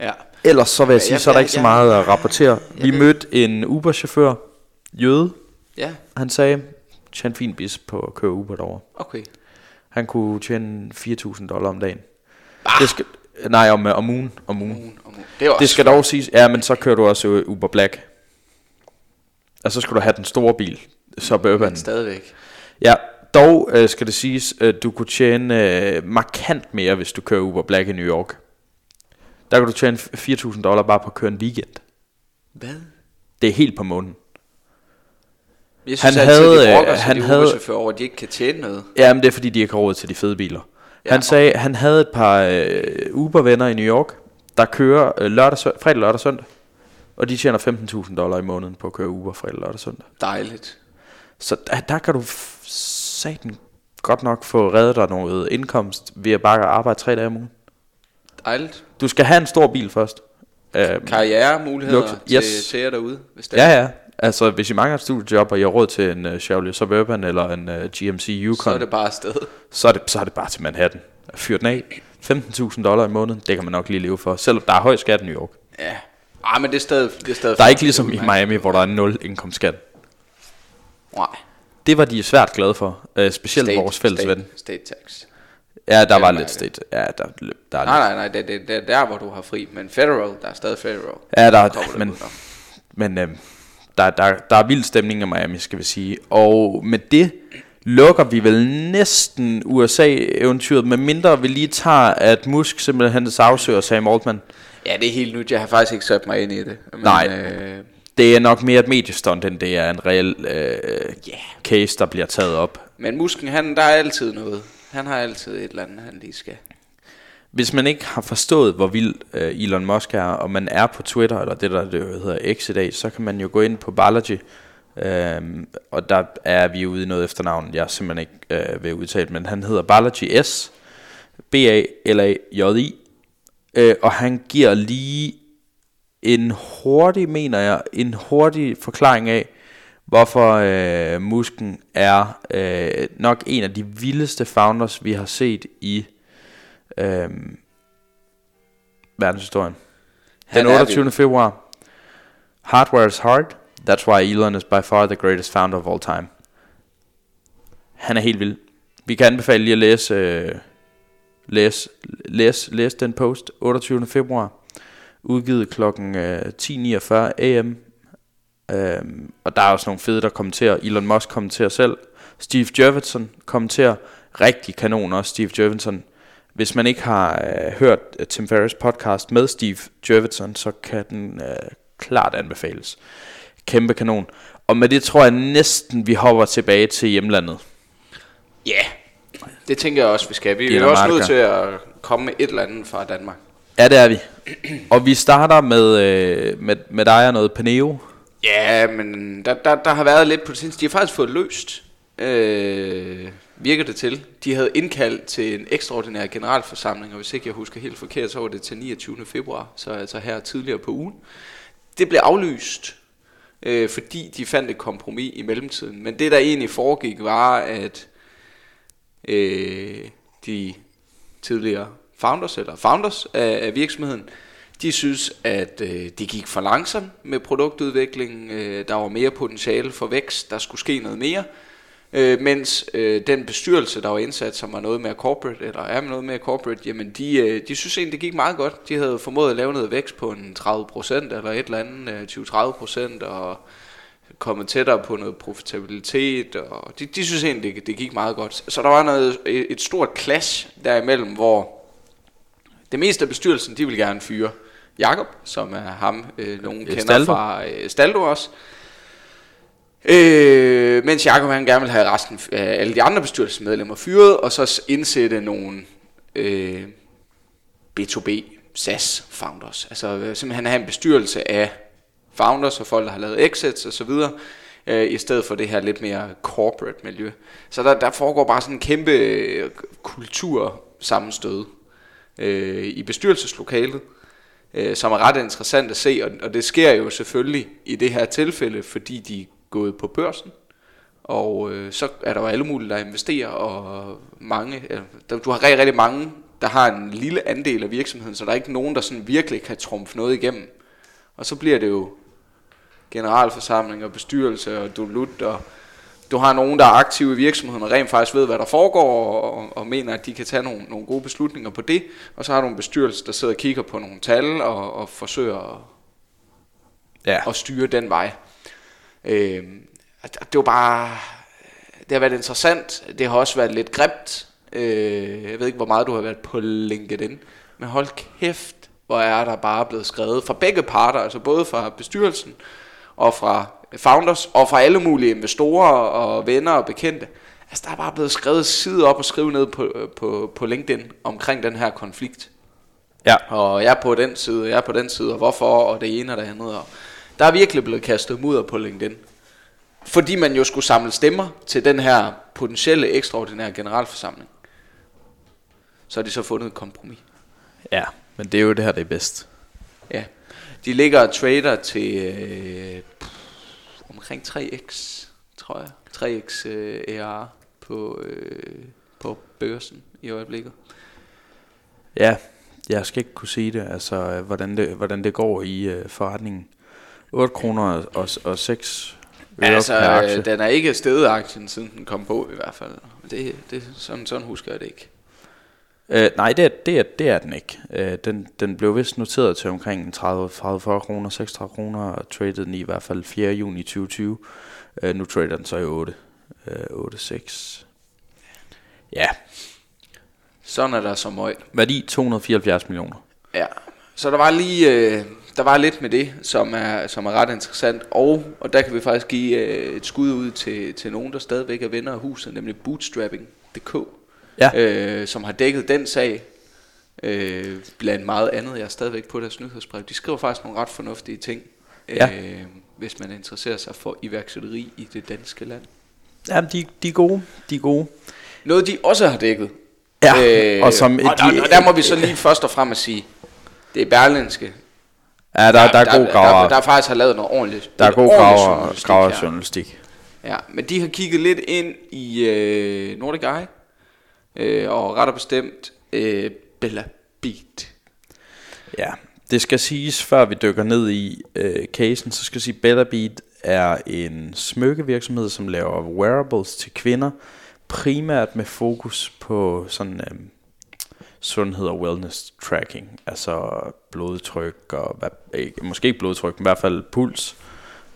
Ja. Ellers så vil jeg Ja, sige, ja, så er der ja, ikke så ja. meget at rapportere. Vi mødte en Uber-chauffør, jøde, Ja, han sagde, tjene fin bis på at køre Uber derovre. okay. Han kunne tjene 4.000 dollar om dagen. Det skal, nej, om, om ugen. Om ugen. Ugen om ugen. Det Det skal dog siges, ja, men så kører du også Uber Black. Og så skal du have den store bil, Suburban. men stadigvæk. Ja, dog øh, skal det siges, at du kunne tjene øh, markant mere, hvis du kører Uber Black i New York. Der kan du tjene 4.000 dollar bare på at køre en weekend. Hvad? Det er helt på månen. Jeg synes Han altid, havde, de øh, brokker han de havde- over, at de ikke kan tjene noget. Ja, men det er fordi, de ikke har råd til de fede biler. Ja, Han sagde, han havde et par øh, Uber-venner i New York, der kører øh, lørdag, fredag, lørdag, søndag. Og de tjener 15.000 dollar i måneden på at køre Uber fredag, lørdag, søndag. Dejligt. Så der, der kan du satan godt nok få reddet dig noget indkomst ved at bare arbejde tre dage om ugen. Dejligt. Du skal have en stor bil først. Øhm, Karrieremuligheder til, Yes. til jer derude, hvis det ja, ja. Altså, hvis I mangler et studiejob, og I har råd til en uh, Chevrolet Suburban eller en uh, GMC Yukon, Så er det bare afsted. så, er det, så er det bare til Manhattan. Fyr den af. 15.000 dollar i måneden, det kan man nok lige leve for. Selvom der er høj skat i New York. Ja. Ah, men det er stadig... Det er stadig Der er ikke ligesom i Miami, hvor der er nul indkomstskat. Nej. Det var de svært glade for. Uh, specielt State- vores fælles state, ven. State tax. Ja, der var lidt state. Ja, der, der er Nej, nej, nej, det, det, det er der, hvor du har fri. Men federal, der er stadig federal. Ja, der er, det men, men øh, der, der, der er vild stemning i Miami, skal vi sige. Og med det lukker vi vel næsten USA-eventyret, med mindre vi lige tager, at Musk simpelthen sagsøger Sam Altman. Ja, det er helt nyt. Jeg har faktisk ikke sat mig ind i det. Men, Nej. Øh, Det er nok mere et mediestunt, end det er en reel øh, yeah. case, der bliver taget op. Men musken, han, der er altid noget. Han har altid et eller andet, han lige skal. Hvis man ikke har forstået, hvor vild øh, Elon Musk er, og man er på Twitter, eller det der det hedder X i dag, så kan man jo gå ind på Balaji, øhm, og der er vi ude i noget efternavn, jeg simpelthen ikke øh, vil udtale, men han hedder Balaji S, B-A-L-A-J-I, øh, og han giver lige en hurtig, mener jeg, en hurtig forklaring af, hvorfor øh, Musken er øh, nok en af de vildeste founders, vi har set i øh, verdenshistorien. Den er 28. februar. Hardware is hard. That's why Elon is by far the greatest founder of all time. Han er helt vild. Vi kan anbefale lige at læse, øh, læse, læse, læse den post 28. februar. Udgivet klokken øh, 10.49 am. Øhm, og der er også nogle fede, der kommenterer. Elon Musk kommenterer selv. Steve Jurvetson kommenterer. Rigtig kanon også, Steve Jurvetson. Hvis man ikke har øh, hørt øh, Tim Ferriss podcast med Steve Jurvetson, så kan den øh, klart anbefales. kæmpe kanon. Og med det tror jeg næsten, vi hopper tilbage til hjemlandet. Ja, yeah. det tænker jeg også, vi skal. Vi er også nødt til at komme med et eller andet fra Danmark. Ja, det er vi. Og vi starter med, øh, med, med dig og noget Paneo. Ja, men der, der, der har været lidt på det seneste. De har faktisk fået løst, øh, virker det til. De havde indkaldt til en ekstraordinær generalforsamling, og hvis ikke jeg husker helt forkert, så var det til 29. februar, så altså her tidligere på ugen. Det blev aflyst, øh, fordi de fandt et kompromis i mellemtiden. Men det, der egentlig foregik, var, at øh, de tidligere founders, eller founders af, af virksomheden, de synes, at øh, det gik for langsomt med produktudviklingen. Øh, der var mere potentiale for vækst. Der skulle ske noget mere. Øh, mens øh, den bestyrelse, der var indsat, som var noget mere corporate, eller er noget mere corporate, jamen de, øh, de synes egentlig, det gik meget godt. De havde formået at lave noget vækst på en 30% eller et eller andet, øh, 20-30%, og kommet tættere på noget profitabilitet, og de, de synes egentlig, det, det gik meget godt. Så der var noget, et, et stort clash derimellem, hvor det meste af bestyrelsen, de vil gerne fyre Jakob, som er ham, øh, nogen kender Staldo. fra øh, Staldo også. Øh, mens Jakob han gerne vil have resten af alle de andre bestyrelsesmedlemmer fyret, og så indsætte nogle øh, B2B SaaS founders. Altså øh, simpelthen have en bestyrelse af founders og folk, der har lavet exits og så videre, øh, i stedet for det her lidt mere corporate miljø. Så der, der foregår bare sådan en kæmpe øh, kultursammenstød øh, i bestyrelseslokalet, øh, som er ret interessant at se, og, og det sker jo selvfølgelig i det her tilfælde, fordi de er gået på børsen, og øh, så er der jo alle mulige, der investerer, og mange, øh, der, du har rigtig, rigtig mange, der har en lille andel af virksomheden, så der er ikke nogen, der sådan virkelig kan trumfe noget igennem. Og så bliver det jo generalforsamling og bestyrelse og dulut, og du har nogen, der er aktive i virksomheden og rent faktisk ved, hvad der foregår, og, og, og mener, at de kan tage nogle, nogle gode beslutninger på det. Og så har du en bestyrelse, der sidder og kigger på nogle tal og, og forsøger at, Ja. at styre den vej. Øh, det var bare... Det har været interessant. Det har også været lidt grimt. Øh, jeg ved ikke, hvor meget du har været på LinkedIn. Men hold kæft, hvor er der bare blevet skrevet fra begge parter. Altså både fra bestyrelsen og fra founders og fra alle mulige investorer og venner og bekendte. Altså der er bare blevet skrevet side op og skrive ned på, på, på LinkedIn omkring den her konflikt. Ja. Og jeg er på den side, jeg er på den side, og hvorfor, og det ene og det andet. Og der er virkelig blevet kastet mudder på LinkedIn. Fordi man jo skulle samle stemmer til den her potentielle ekstraordinære generalforsamling. Så har de så fundet et kompromis. Ja, men det er jo det her, det er bedst. Ja. De ligger og trader til øh, omkring 3x, tror jeg. 3x øh, AR på, øh, på børsen i øjeblikket. Ja, jeg skal ikke kunne sige det, altså hvordan det, hvordan det går i øh, forretningen. 8 kroner og, og 6 øre Altså, per aktie. øh, den er ikke steget aktien, siden den kom på i hvert fald. Det, det, sådan, sådan husker jeg det ikke. Øh, nej, det er, det, er, det er den ikke. Øh, den, den blev vist noteret til omkring 30-40 kroner, 36 kroner, og traded den i hvert fald 4. juni 2020. Øh, nu trader den så i 8. Øh, 8,6. Ja, Sådan er der så møg. værdi 274 millioner. Ja. Så der var lige, øh, der var lidt med det, som er, som er ret interessant. Og, og der kan vi faktisk give øh, et skud ud til, til nogen, der stadigvæk er venner af huset, nemlig Bootstrapping.dk. Ja. øh, som har dækket den sag, øh, blandt meget andet. Jeg er stadigvæk på deres nyhedsbrev. De skriver faktisk nogle ret fornuftige ting, Ja. øh, hvis man interesserer sig for iværksætteri i det danske land. Ja, de, de er gode. De er gode. Noget de også har dækket. Ja, og som og, de- der, og der må vi så lige først og fremmest sige, det er Berlinske. Ja, der, der, der er god der, graver. der, der faktisk har lavet noget ordentligt. Der er god graver, graver journalistik. Ja, men de har kigget lidt ind i øh, Nordic Eye, øh, og ret og bestemt øh, Bella Beat. Ja, det skal siges, før vi dykker ned i øh, casen, så skal jeg sige, Bellabeat er en smykkevirksomhed, som laver wearables til kvinder, primært med fokus på sådan øh, sundhed og wellness tracking, altså blodtryk og hvad, ikke, måske ikke blodtryk, men i hvert fald puls.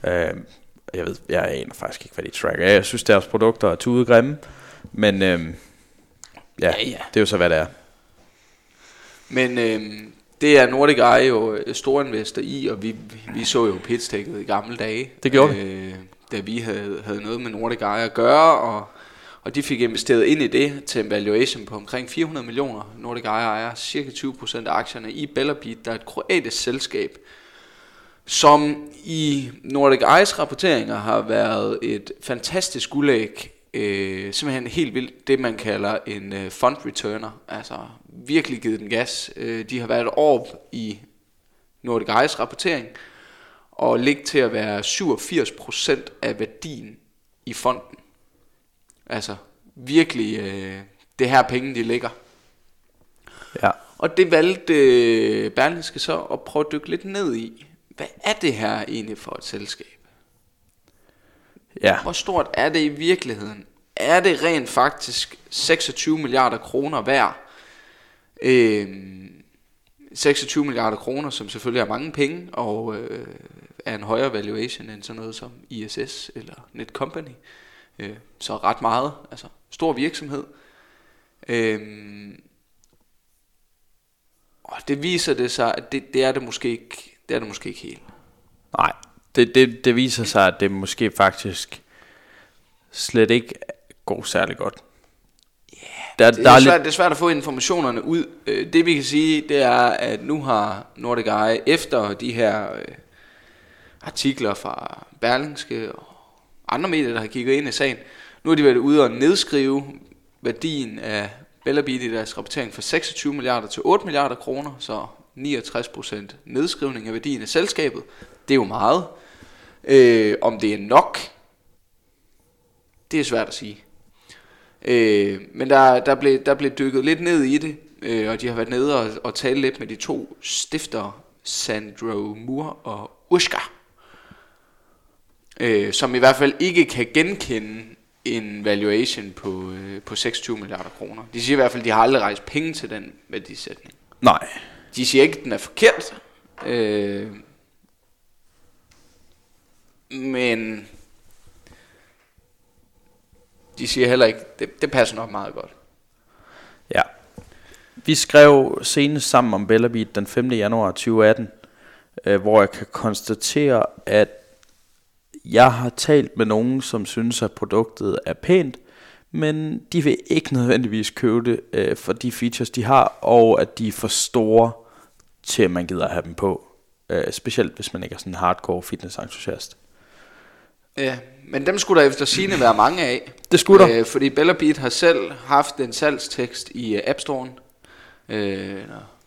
Øh, jeg ved, jeg aner faktisk ikke, hvad de tracker. Jeg synes, deres produkter er tudegrimme, men øh, ja, Ja, ja. det er jo så, hvad det er. Men øh, det er Nordic Eye jo øh, storinvestor i, og vi, vi så jo pitstækket i gamle dage. Det gjorde vi. øh, Da vi havde, havde noget med Nordic Eye at gøre, og, og de fik investeret ind i det til en valuation på omkring 400 millioner. Nordic Eye ejer cirka 20% af aktierne i Bellabeat, der er et kroatisk selskab, som i Nordic Eyes rapporteringer har været et fantastisk guldæg. Øh, simpelthen helt vildt det, man kalder en øh, fund returner. Altså virkelig givet den gas. Øh, de har været år i Nordic Eyes rapportering, og ligger til at være 87% af værdien i fonden. Altså virkelig, øh, det her penge, de ligger. Ja. Og det valgte øh, Berlingske så at prøve at dykke lidt ned i. Hvad er det her egentlig for et selskab? Ja. Hvor stort er det i virkeligheden? Er det rent faktisk 26 milliarder kroner værd? Øhm, 26 milliarder kroner, som selvfølgelig er mange penge, og øh, er en højere valuation end sådan noget som ISS eller Netcompany. Øh, så ret meget, altså stor virksomhed. Øhm, og det viser det sig, at det, det er det måske ikke, det er det måske ikke helt. Nej, det, det, det viser sig, at det måske faktisk slet ikke går særlig godt. Der, Det der er, er svært, lidt, det er svært at få informationerne ud. Øh, Det vi kan sige, det er, at nu har Nordic Eye, efter de her øh, artikler fra Berlingske og andre medier, der har kigget ind i sagen, nu har de været ude og nedskrive værdien af Bellabeat i deres rapportering fra 26 milliarder til 8 milliarder kroner, så 69% nedskrivning af værdien af selskabet. Det er jo meget. Øh, om det er nok, det er svært at sige. Øh, men der, der, blev, der blev dykket lidt ned i det, øh, og de har været nede og, og tale lidt med de to stiftere, Sandro Moore og Ushka, øh, som i hvert fald ikke kan genkende en valuation på, øh, på 26 milliarder kroner. De siger i hvert fald, at de har aldrig rejst penge til den værdisætning. nej, De siger ikke, at den er forkert, øh, men de siger heller ikke, det, det passer nok meget godt. ja. Vi skrev senest sammen om Bellabeat den 5. januar 2018, øh, hvor jeg kan konstatere, at jeg har talt med nogen, som synes, at produktet er pænt, men de vil ikke nødvendigvis købe det øh, for de features, de har, og at de er for store til, at man gider at have dem på. Øh, specielt hvis man ikke er sådan en hardcore fitness-entusiast. Ja, men dem skulle der efter sine være mange af. Det skulle der. Øh, fordi Bellabeat har selv haft en salgstekst i uh, App Store'en. Øh,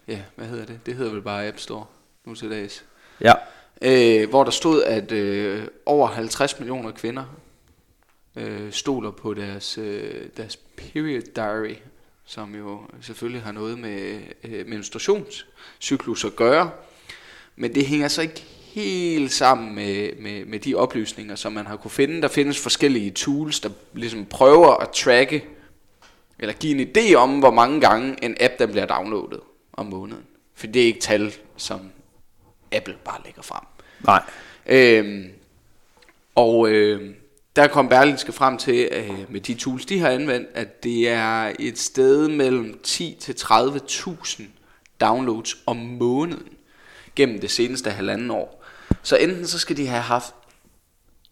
ja, hvad hedder det? Det hedder vel bare App Store nu til dags. Ja, Øh, hvor der stod, at øh, over 50 millioner kvinder øh, stoler på deres, øh, deres period diary, som jo selvfølgelig har noget med øh, menstruationscyklus at gøre. Men det hænger så ikke helt sammen med, med, med de oplysninger, som man har kunne finde. Der findes forskellige tools, der ligesom prøver at tracke, eller give en idé om, hvor mange gange en app den bliver downloadet om måneden. For det er ikke tal, som Apple bare lægger frem. nej. Øhm, og øh, der kom Berlinske frem til, øh, med de tools, de har anvendt, at det er et sted mellem 10 til 30.000 downloads om måneden gennem det seneste halvanden år. Så enten så skal de have haft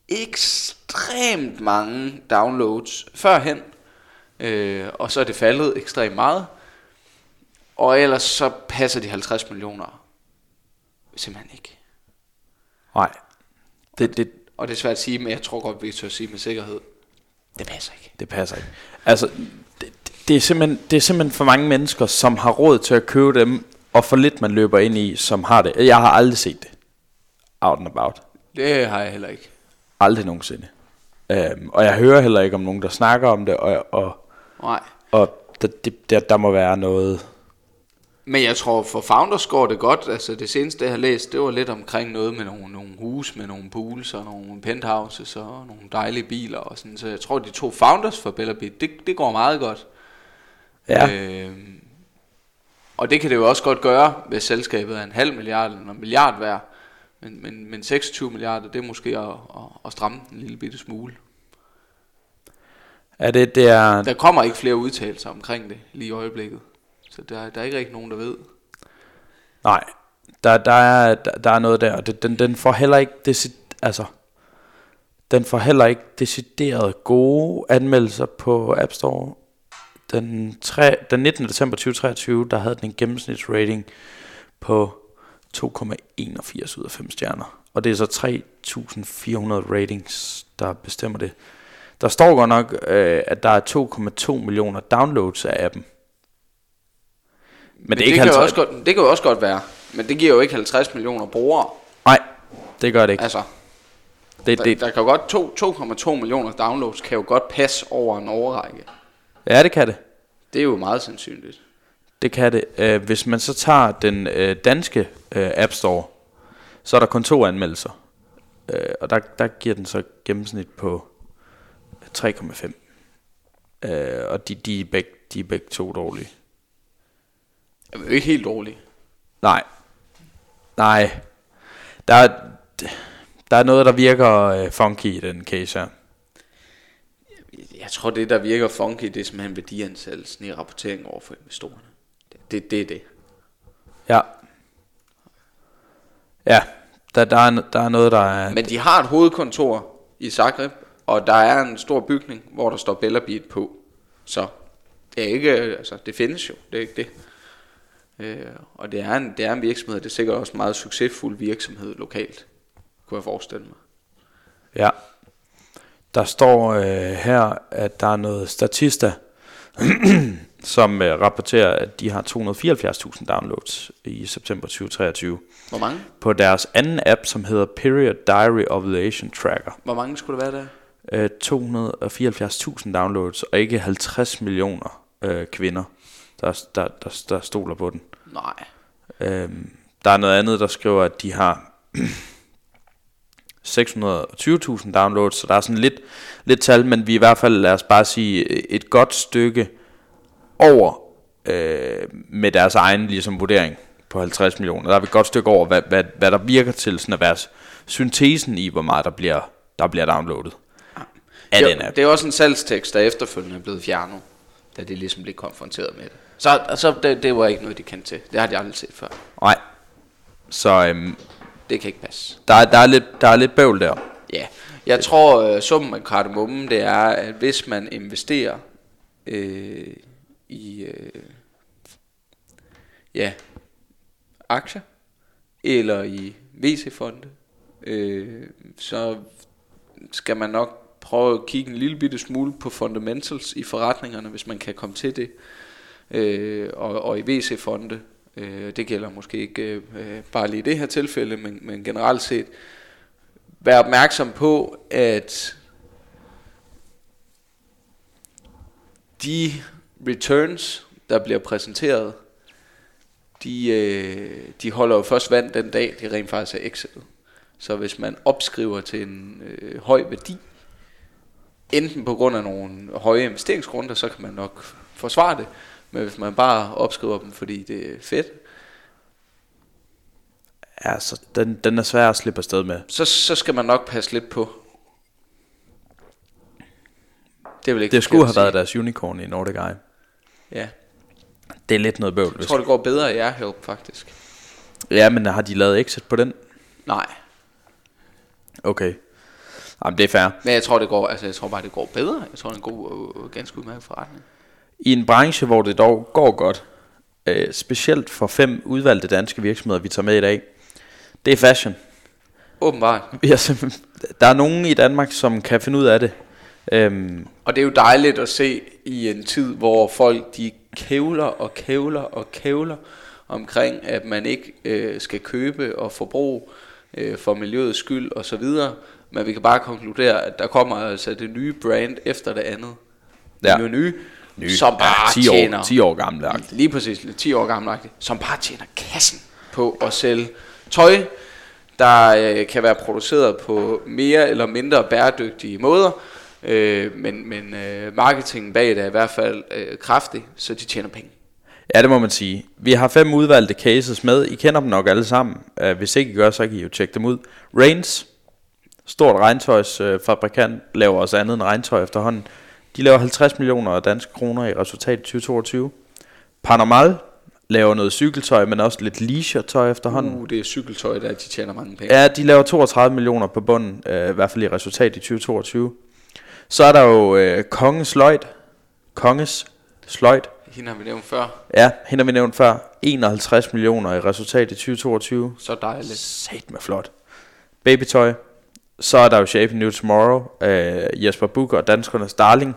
ekstremt mange downloads førhen, øh, og så er det faldet ekstremt meget, og ellers så passer de 50 millioner simpelthen ikke. Nej. Det, det, Og det er svært at sige, men jeg tror godt, vi tør sige med sikkerhed. Det passer ikke. det passer ikke. Altså, det, det, er simpelthen, det er simpelthen for mange mennesker, som har råd til at købe dem, og for lidt man løber ind i, som har det. Jeg har aldrig set det. Out and about. Det har jeg heller ikke. Aldrig nogensinde. Øhm, og jeg hører heller ikke om nogen, der snakker om det, og, og, Nej. og der, det, der, der må være noget... Men jeg tror, for Founders går det godt. Altså det seneste, jeg har læst, det var lidt omkring noget med nogle, nogle hus, med nogle pools og nogle penthouses og nogle dejlige biler og sådan. Så jeg tror, de to Founders for Bellabeat, det, det går meget godt. Ja, Øh, og det kan det jo også godt gøre, hvis selskabet er en halv milliard eller en milliard værd. Men, men, men 26 milliarder, det er måske at, at, at stramme en lille bitte smule. er det, det er... Der kommer ikke flere udtalelser omkring det lige i øjeblikket. Så der, der er ikke rigtig nogen, der ved. Nej, der, der, er, der, der er noget der, og det, den, den får heller ikke deci- altså, den får heller ikke decideret gode anmeldelser på App Store. Den, 3, den 19. december 2023, der havde den en gennemsnitsrating på 2,81 ud af 5 stjerner. Og det er så 3.400 ratings, der bestemmer det. Der står godt nok, øh, at der er 2,2 millioner downloads af appen. Men, men det, det, kan altså- jo også godt, det kan jo også godt være. Men det giver jo ikke 50 millioner brugere. Nej, det gør det ikke. Altså, Det, der, det, der kan jo godt to- 2,2 millioner downloads kan jo godt passe over en overrække. ja, det kan det. Det er jo meget sandsynligt. Det kan det. Øh, hvis man så tager den øh, danske øh, App Store, så er der kun to anmeldelser. Øh, og der, der giver den så gennemsnit på 3,5. Øh, og de, de, er begge, de er begge to dårlige. Er jo ikke helt dårligt. Nej. Nej. Der er, der er noget, der virker øh, funky i den case her. Jeg tror, det der virker funky, det er simpelthen værdiansættelsen i rapportering over for investorerne. Det, det, er det. Ja. Ja, der, der, er, der er noget, der er... Men de har et hovedkontor i Zagreb, og der er en stor bygning, hvor der står Bellabeat på. Så det er ikke, altså det findes jo, det er ikke det. Øh, og det er, en, det er en virksomhed, det er sikkert også en meget succesfuld virksomhed lokalt, kunne jeg forestille mig. Ja. Der står øh, her, at der er noget statista, som øh, rapporterer, at de har 274.000 downloads i september 2023 Hvor mange? på deres anden app, som hedder Period Diary Ovulation Tracker. Hvor mange skulle det være der? Øh, 274.000 downloads, og ikke 50 millioner øh, kvinder, der, der, der, der stoler på den. Nej. Øhm, der er noget andet, der skriver, at de har 620.000 downloads, så der er sådan lidt, lidt tal, men vi er i hvert fald, lad os bare sige, et godt stykke over øh, med deres egen ligesom, vurdering på 50 millioner. Der er vi et godt stykke over, hvad, hvad, hvad der virker til sådan at være syntesen i, hvor meget der bliver, der bliver downloadet den app. det er også en salgstekst, der efterfølgende er blevet fjernet, da de ligesom blev konfronteret med det. Så altså, det, det var ikke noget, de kendte til. Det har de aldrig set før. Nej. Så øhm, Det kan ikke passe. der, er- der, er lidt, der er lidt bøvl der. Ja, jeg tror, øh, summen af kardemommen, det er, at hvis man investerer øh, i øh, ja, aktier eller i VC-fonde, øh, så skal man nok prøve at kigge en lille bitte smule på fundamentals i forretningerne, hvis man kan komme til det. Øh, og, og i VC-fonde, øh, det gælder måske ikke øh, bare lige i det her tilfælde, men, men generelt set, Vær opmærksom på, at de returns, der bliver præsenteret, de, øh, de holder jo først vand den dag, de rent faktisk er exitet. Så hvis man opskriver til en øh, høj værdi, enten på grund af nogle høje investeringsgrunder, så kan man nok forsvare det. Men hvis man bare opskriver dem, fordi det er fedt, Ja, så den, den er svær at slippe afsted med. så, så skal man nok passe lidt på. Det vel ikke Det skulle have været deres unicorn i Nordic Eye. Ja. Det er lidt noget bøvl. Jeg tror, det går bedre i Airhelp, faktisk. Ja, men har de lavet exit på den? Nej, Okay. Jamen, det er fair. men jeg tror, det går, altså, jeg tror bare, det går bedre. Jeg tror, det er en god, øh, ganske udmærket forretning. I en branche, hvor det dog går godt, øh, specielt for fem udvalgte danske virksomheder, vi tager med i dag, det er fashion. Åbenbart. Simpelthen- der er nogen i Danmark, som kan finde ud af det. Øhm, Og det er jo dejligt at se i en tid, hvor folk de kævler og kævler og kævler omkring, at man ikke øh, skal købe og forbruge øh, for miljøets skyld og så videre. Men vi kan bare konkludere, at der kommer altså det nye brand efter det andet. Ja. Det nye, nye, ny, som bare ja, 10 år, tjener 10 år gammel. lige præcis 10 år gammel, som bare tjener kassen på at sælge tøj, der øh, kan være produceret på mere eller mindre bæredygtige måder, øh, men, men øh, marketingen bag det er i hvert fald øh, kraftig, så de tjener penge. Ja, det må man sige. Vi har fem udvalgte cases med. I kender dem nok alle sammen. Uh, hvis ikke I gør, så kan I jo tjekke dem ud. Rains, stort regntøjsfabrikant, laver også andet end regntøj efterhånden. De laver 50 millioner danske kroner i resultat i 2022. Panamal laver noget cykeltøj, men også lidt leisure-tøj efterhånden. Uh, det er cykeltøj, der de tjener mange penge. Ja, de laver 32 millioner på bunden, øh, i hvert fald i resultat i 2022. Så er der jo øh, Konges Løjt. Konges Sløjt. Hende har vi nævnt før. Ja, hende har vi nævnt før. 51 millioner i resultat i 2022. Så dejligt. Sat med flot. Babytøj. Så er der jo Shape New Tomorrow. Øh, Jesper Buch og Danskernes Darling.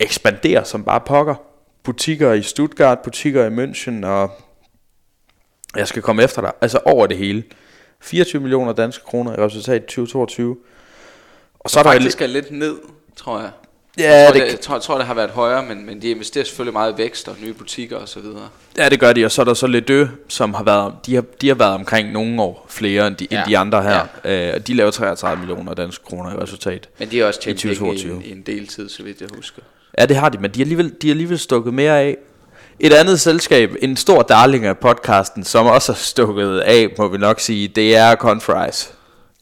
Ekspanderer som bare pokker. Butikker i Stuttgart, butikker i München, og jeg skal komme efter dig. Altså over det hele. 24 millioner danske kroner i resultat i 2022. Og så er der Faktisk lidt ned, tror jeg. Ja, jeg, tror, det- det, jeg, tror, jeg tror, det har været højere, men, men de investerer selvfølgelig meget i vækst og nye butikker og så videre. Ja, det gør de, og så er der så lidt dø, som har været, de har, de har været omkring nogle år flere end de, ja. End de andre her. Ja. Øh, de laver 33 millioner danske kroner i resultat. Men de har også tjent I penge i, 2022. en, i en del tid, så vidt jeg husker. Ja, det har de, men de har alligevel, de har alligevel stukket mere af. Et andet selskab, en stor darling af podcasten, som også har stukket af, må vi nok sige, det er Confries.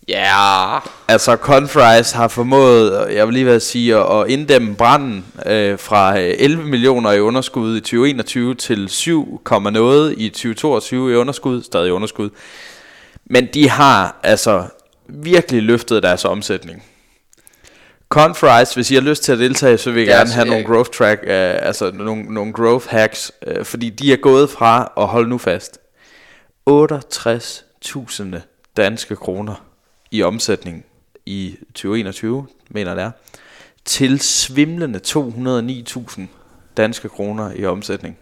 Ja, Altså Confries har formået, jeg vil lige ved at sige, at inddæmme branden øh, fra øh, 11 millioner i underskud i 2021 til 7, noget i 2022 i underskud, stadig underskud. Men de har altså virkelig løftet deres omsætning. Confries, hvis I har lyst til at deltage, så vil jeg Ja, gerne have jeg- nogle growth track, øh, altså nogle, nogle growth hacks, øh, fordi de er gået fra, og hold nu fast, 68.000 danske kroner i omsætning i 2021, mener det er, til svimlende 209.000 danske kroner i omsætning.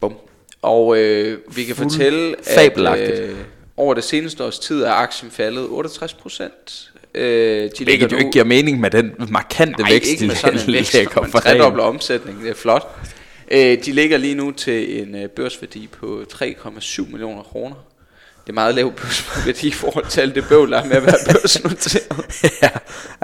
bum. Og øh, vi kan Fuld- fortælle, at øh, over det seneste års tid er aktien faldet 68 procent. Øh, de Hvilket jo ikke giver mening med den markante Nej, vækst, ikke de med sådan en vækst, lægger man tredobler omsætningen. Det er flot. Øh, de ligger lige nu til en øh, børsværdi på 3,7 millioner kroner. Det er meget lav børsværdi i forhold til alt det bøvl, der er med at være børsnoteret. ja,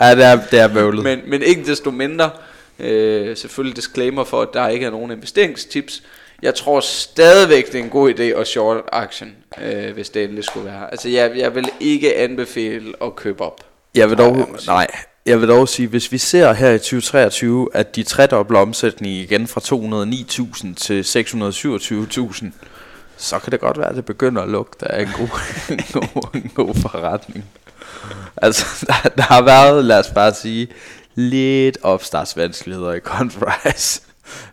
ja, det er, det er bøvlet. men, men ikke desto mindre, øh, selvfølgelig disclaimer for, at der ikke er nogen investeringstips. Jeg tror stadigvæk, det er en god idé at short aktien, øh, hvis det endelig skulle være. Altså, jeg, jeg vil ikke anbefale at købe op. Jeg vil dog, jeg nej, jeg vil dog sige, hvis vi ser her i 2023, at de tredobler omsætning igen fra 209.000 til 627.000, så kan det godt være, at det begynder at lugte af en god, en god, en god forretning. Altså, der, der har været, lad os bare sige, lidt opstartsvanskeligheder i Conference.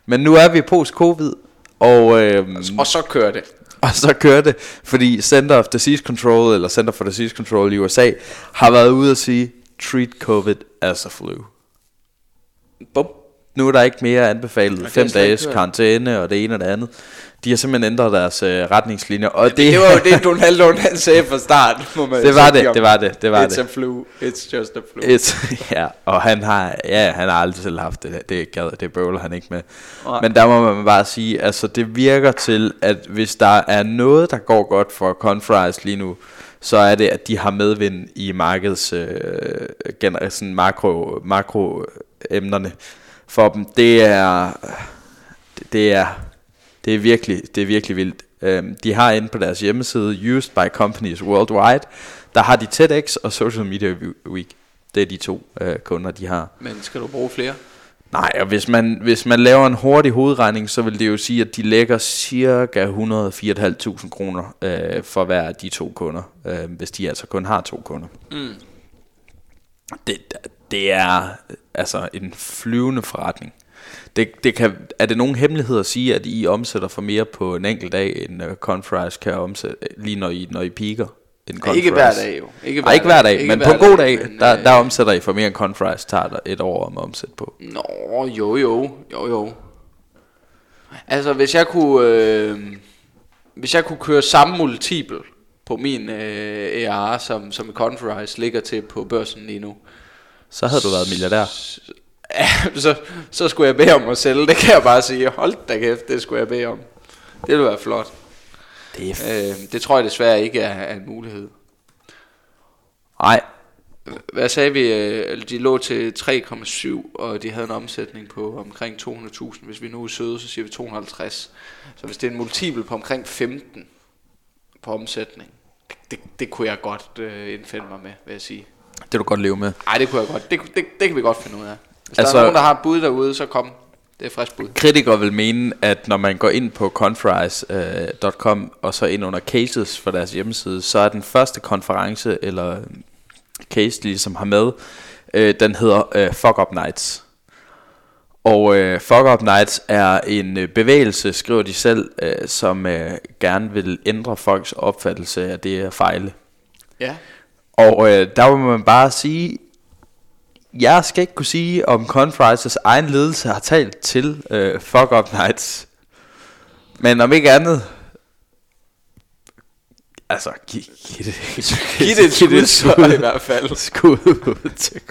Men nu er vi post-covid, og, øhm, Og så kører det. og så kører det, fordi Center of Disease Control, eller Center for Disease Control i USA, har været ude at sige, treat COVID as a flu. Bum. Nu er der ikke mere anbefalet jeg fem dages karantæne og det ene og det andet. De har simpelthen ændret deres øh, retningslinjer. Og det, Det var jo det, Donald han sagde fra start, må man det var det, om. det var det, det var It's det. a flu, it's just a flu. Et, ja, og han har, ja, han har aldrig selv haft det, det, gad, det bøvler han ikke med. Nej. Men der må man bare sige, altså det virker til, at hvis der er noget, der går godt for Confries lige nu, så er det, at de har medvind i markeds, øh, gener, sådan makro, makro emnerne for dem. Det er, det, er, det er virkelig, det er virkelig vildt. Øhm, de har inde på deres hjemmeside, Used by Companies Worldwide, der har de TEDx og Social Media Week. Det er de to øh, kunder, de har. Men skal du bruge flere? Nej, og hvis man, hvis man laver en hurtig hovedregning, så vil det jo sige, at de lægger cirka 104.500 kroner øh, for hver af de to kunder, øh, hvis de altså kun har to kunder. Mm. Det, det er altså en flyvende forretning. Det, det kan, er det nogen hemmelighed at sige, at I omsætter for mere på en enkelt dag, end uh, Confries kan omsætte, lige når I, når I piker? End Ja, ikke hver dag jo. Ikke Nej, ikke hver dag, men på en hver god dag, men, der, øh, der omsætter I for mere end Confries tager et år om at omsætte på. Nå, jo jo, jo jo. Altså, hvis jeg kunne, øh, hvis jeg kunne køre samme multiple på min øh, AR, som, som Conference ligger til på børsen lige nu, Så havde du været milliardær. ja, så, så skulle jeg bede om at sælge. Det kan jeg bare sige. Hold da kæft, det skulle jeg bede om. Det ville være flot. Det er Øh, det tror jeg desværre ikke er, er en mulighed. Nej, Hvad sagde vi? øh, De lå til 3,7, og de havde en omsætning på omkring 200.000. Hvis vi nu er søde, så siger vi 250. Så hvis det er en multiple på omkring 15 på omsætning, det, det, det kunne jeg godt øh, indfinde mig med, vil jeg sige. Det du godt leve med. Ej, det kunne jeg godt. Det, det, det kan vi godt finde ud af. Hvis altså, Altså- der er nogen, der har et bud derude, så kom. Det er frisk bud. Kritikere vil mene, at når man går ind på conference.com og så ind under cases for deres hjemmeside, så er den første konference eller case, de ligesom har med, øh, den hedder øh, Fuck Up Nights. Og øh, Fuck Up Nights er en øh, bevægelse, skriver de selv, øh, som øh, gerne vil ændre folks opfattelse af det at fejle. Ja. Og øh, der må man bare sige, jeg skal ikke kunne sige, om Conferences egen ledelse har talt til øh, Fuck Up Nights. Men om ikke andet, altså, giv, giv det, Giv det et skud, så i hvert fald. Skud ud til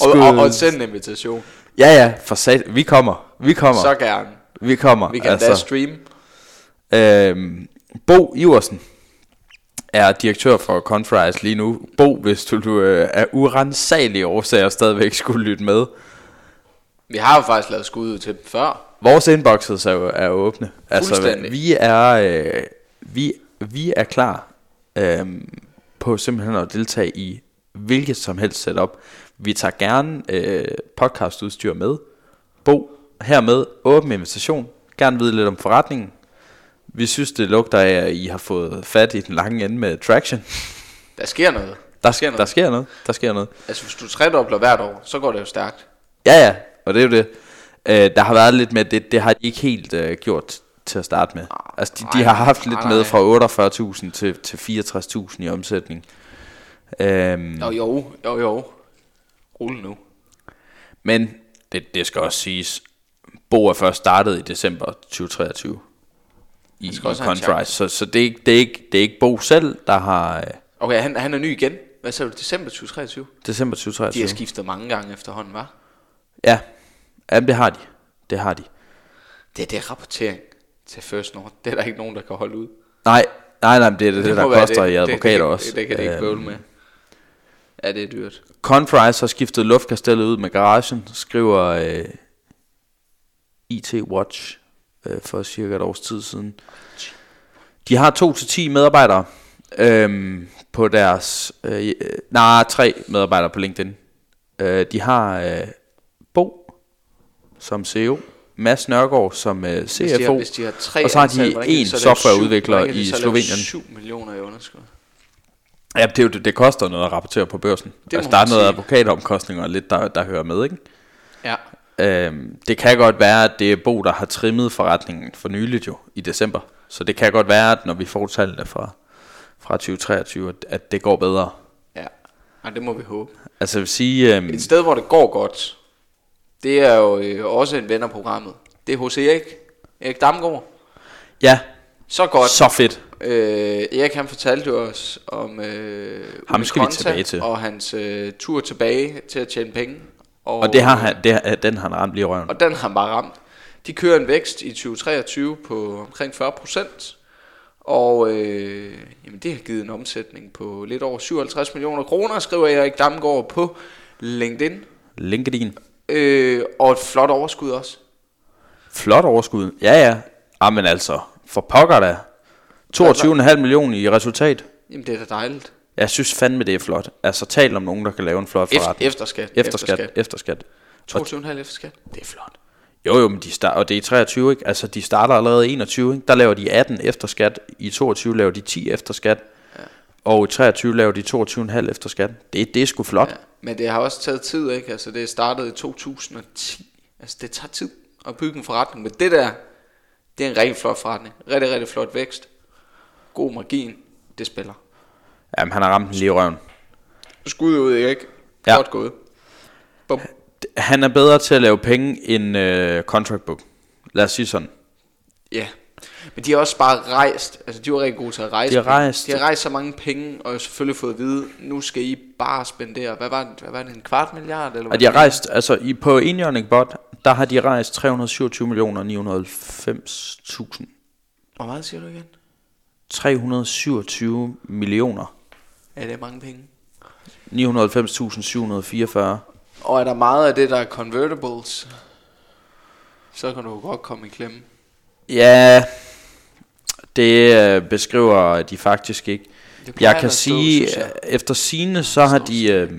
Og, og, og send en invitation. Ja, ja, for sat, vi kommer, vi kommer, Så gerne. vi kommer. Vi kan altså. da streame. Øhm, Bo Iversen er direktør for Conference lige nu. Bo, hvis du, du øh, er urensagelige årsager stadigvæk skulle lytte med. Vi har jo faktisk lavet skud ud til dem før. Vores inboxes er, jo, er åbne. Altså, Fuldstændig. vi er, øh, vi, vi er klar øh, på simpelthen at deltage i hvilket som helst setup. Vi tager gerne øh, podcastudstyr med. Bo, hermed åben invitation. Gerne vide lidt om forretningen. Vi synes, det lugter af, at I har fået fat i den lange ende med traction. Der sker noget. Der, sker noget. der sker noget. Der sker noget. Altså hvis du tredobler hvert år, så går det jo stærkt. Ja, ja, og det er jo det. Øh, der har været lidt med, det, det har de ikke helt øh, gjort til at starte med. Altså, de, de nej, har haft lidt nej. med fra 48.000 til, til 64.000 i omsætning. Øhm, Jo jo, jo jo. Rulle nu. men det, det skal også siges, Bo er først startet i december 2023 i, i Contrice, så, så det, er ikke, det, er ikke, det er ikke Bo selv, der har øh, Okay, han, han er ny igen. Hvad sagde du? December 2023? december De 2023. har skiftet mange gange efterhånden, var? Ja, Jamen, det har de. Det har de. Det er det rapportering til First North. Det er der ikke nogen, der kan holde ud. Nej, nej, nej, det er det, det, må der koster det. i Det- advokater det, også. Det, det kan det ikke Øhm, bøvle med. Ja, det er dyrt. Conference har skiftet luftkastellet ud med garagen, skriver øh, IT Watch øh, for cirka et års tid siden. De har 2-10 medarbejdere øhm, på deres... Øh, nej, tre medarbejdere på LinkedIn. Øh, de har øh, Bo som CEO, Mads Nørgaard som øh, Hvis de, har, CFO, hvis de har tre og så har de ansatte, en softwareudvikler i Slovenien. 7 millioner i underskud. Ja, det, er jo, det, det koster noget at rapportere på børsen. Det altså, der er noget advokatomkostninger og lidt, der, der hører med, ikke? Ja. Øhm, det kan godt være, at det er Bo, der har trimmet forretningen for nyligt jo, i december. Så det kan godt være, at når vi får tallene fra, fra 2023, at, at det går bedre. Ja. Ej, det må vi håbe. Altså jeg vil sige, øhm, Et sted, hvor det går godt, det er jo øh, også en ven af programmet. Det er hos Erik. Erik Damgaard. ja, Så godt. så fedt. Øh, Erik han fortalte jo os om øh, Ham skal vi tilbage til. Og hans øh, tur tilbage til at tjene penge. Og det har han, det, har- den har han ramt lige i røven. Og den har han bare ramt. De kører en vækst i 2023 på omkring 40 procent. Og øh, jamen det har givet en omsætning på lidt over 57 millioner kroner, skriver Erik Damgaard på LinkedIn. LinkedIn. Øh, og et flot overskud også. Flot overskud. Ja, ja. Jamen altså, for pokker da. 22,5 millioner i resultat. Jamen det er da dejligt. Jeg synes fandme, det er flot. Altså, tal om nogen, der kan lave en flot forretning. efter skat. Efter skat. Efter skat. 22,5 efter skat. Det er flot. Jo, jo, men de start, og det er i 23, ikke? Altså, de starter allerede i 21, ikke? Der laver de 18 efter skat. I 22 laver de 10 efter skat. Ja. Og i 23 laver de 22,5 efter skat. Det, det er sgu flot. Ja, men det har også taget tid, ikke? Altså det startede i 2010. Altså det tager tid at bygge en forretning. Men det der, det er en rigtig flot forretning. Rigtig, rigtig flot vækst. God margin. Det spiller. Jamen, han har ramt den lige i røven. Skud ud, ikke? Ja. Godt gået. Bum. Han er bedre til at lave penge end uh, contract book. Lad os sige sådan. Ja. Men de har også bare rejst. Altså de var rigtig gode til at rejse. De har penge. rejst- De har rejst så mange penge, og selvfølgelig fået at vide, nu skal I bare spendere. Hvad var det? Hvad var det? En kvart milliard? Eller Og hvad de har rejst, altså i, på Enjørning Bot, der har de rejst 327 millioner 990.000. Hvor meget siger du igen? 327 millioner Ja, det er mange penge. 990.744. Og er der meget af det, der er convertibles, så kan du jo godt komme i klemme. Ja, det øh, beskriver de faktisk ikke. Jeg kan stå, sige, synes jeg. efter sine så har de... Øh,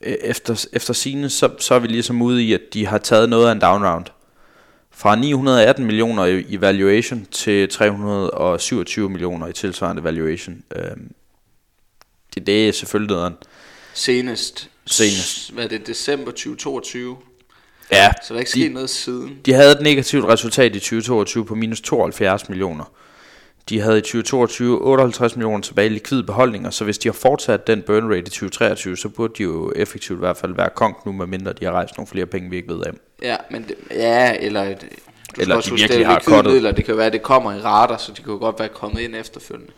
øh, efter, efter sine, så, så er vi ligesom ude i, at de har taget noget af en down round. Fra 918 millioner i, i valuation til 327 millioner i tilsvarende valuation. Øhm, det, det er selvfølgelig noget. Senest. Senest. Hvad er det? December 2022. Ja, Så der er ikke de- sket noget siden. De havde et negativt resultat i 2022 på minus 72 millioner. De havde i 2022 58 millioner tilbage i likvid beholdninger, så hvis de har fortsat den burn rate i 2023, så burde de jo effektivt i hvert fald være konk nu, medmindre de har rejst nogle flere penge, vi ikke ved af. Ja, men det, ja, eller et, du Eller de virkelig det har cuttet. midler. Det kan være, at det kommer i rater, så de kan jo godt være kommet ind efterfølgende.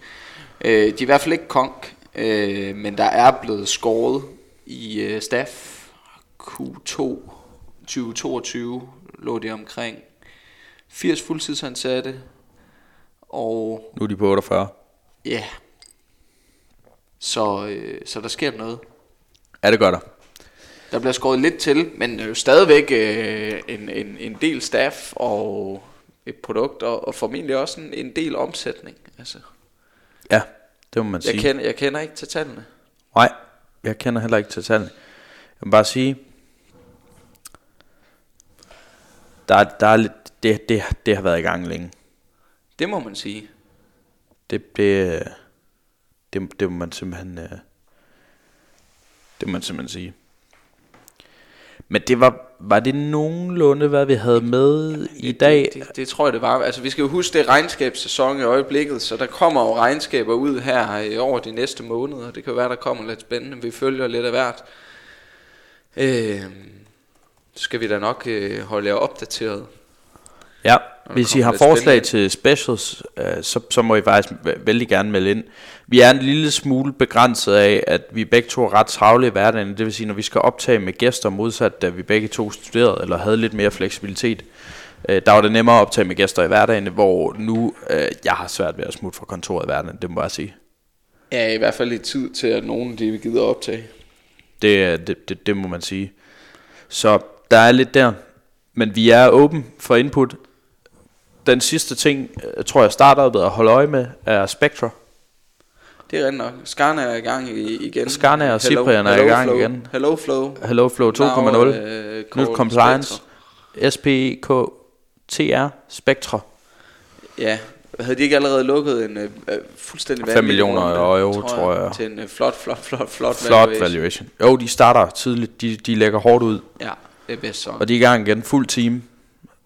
Øh, de er i hvert fald ikke konk, øh, men der er blevet skåret i øh, staff. Q2 2022 lå det omkring 80 fuldtidsansatte, og Nu er de på 48. ja, så, øh, så der sker noget. Ja, det gør der. Der bliver skåret lidt til, men jo stadigvæk øh, en, en, en del staff og et produkt, og, og formentlig også en, en del omsætning. Altså, Ja, det må man sige. jeg, kender, jeg kender ikke til tallene. Nej, jeg kender heller ikke til tallene. Jeg må bare sige, der, der er lidt, det, det, det har været i gang længe. Det må man sige. Det, det, det, det må man simpelthen, øh, det må man simpelthen sige. Men det var, var det nogenlunde, hvad vi havde med i dag? Det, det, det tror jeg, det var. Altså, vi skal jo huske, det er regnskabssæson i øjeblikket, så der kommer jo regnskaber ud her øh, over de næste måneder. Det kan være, der kommer lidt spændende. Vi følger lidt af hvert. Øh, så skal vi da nok øh, holde jer opdateret. Ja, hvis I har forslag til specials, øh, så, så må I faktisk væ- vældig gerne melde ind. Vi er en lille smule begrænset af, at vi begge to er ret travle i hverdagen. Det vil sige, når vi skal optage med gæster modsat, da vi begge to studerede, eller havde lidt mere fleksibilitet, øh, der var det nemmere at optage med gæster i hverdagen, hvor nu, øh, jeg har svært ved at smutte fra kontoret i hverdagen, det må jeg sige. Ja, i hvert fald lidt tid til, at nogen de gider optage. Det, det, det, det må man sige. Så der er lidt der. Men vi er åben for input. Den sidste ting, jeg tror jeg starter ved at holde øje med, er Spectra. Det er rigtigt nok. Skarna er i gang igen. Skarna og Cyprian er i gang Flow. igen. Hello Flow. Hello Flow 2.0, Now, øh, nyt compliance, Spectra. SPEKTR, Spectra. Ja, havde de ikke allerede lukket en uh, fuldstændig Fem vanvittig millioner runde, euro, tror jeg. Til en uh, flot, flot, flot, flot, Flot valuation. Jo, de starter tidligt, de, de lægger hårdt ud, Ja, det er bedst så. og de er i gang igen, fuld team.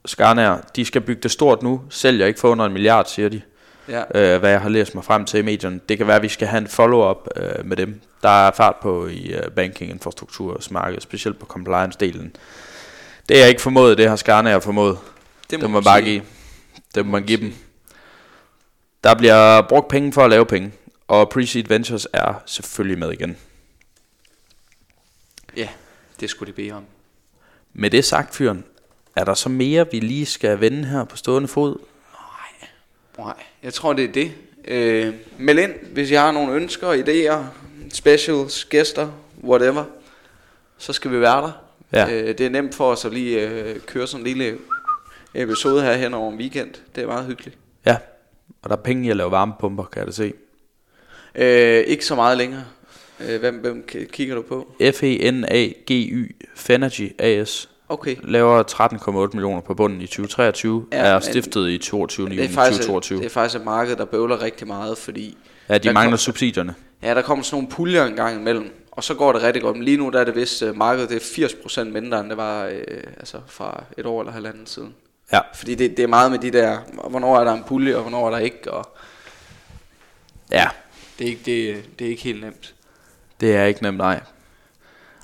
Skarnær, de skal bygge det stort nu, sælger ikke for under en milliard, siger de. Ja, øh, hvad jeg har læst mig frem til i medierne. Det kan være, at vi skal have en follow-up øh, med dem. Der er fart på i øh, banking-infrastruktursmarkedet, specielt på compliance-delen. Det er ikke formået, det har Skarne er formået. Det må man bare sige. give. Det må man give dem. Der bliver brugt penge for at lave penge, og Pre-Seed Ventures er selvfølgelig med igen. Ja, det skulle de bede om. Med det sagt, fyren, er der så mere, vi lige skal vende her på stående fod? Nej, jeg tror det er det. Øh, meld ind, hvis I har nogle ønsker, idéer, specials, gæster, whatever. Så skal vi være der. Ja. Øh, det er nemt for os at lige øh, køre sådan en lille episode her hen over en weekend. Det er meget hyggeligt. Ja, og der er penge i at lave varmepumper, kan jeg da se. Øh, ikke så meget længere. Øh, hvem, hvem kigger du på? F-E-N-A-G-Y, Fenergy A/S, Okay. laver 13,8 millioner på bunden i 2023, Ja, er stiftet i 22. juni Det er, faktisk, 2022. det er faktisk et marked, der bøvler rigtig meget, fordi Ja, de mangler kom- subsidierne. ja, der kommer sådan nogle puljer en gang imellem, og så går det rigtig godt. Men lige nu der er det vist, uh, markedet det er 80% mindre, end det var øh, altså fra et år eller halvanden siden. Ja, Fordi det, det er meget med de der, hvornår er der en pulje, og hvornår er der ikke, og ja, det er ikke, det, det er ikke helt nemt. det er ikke nemt, nej.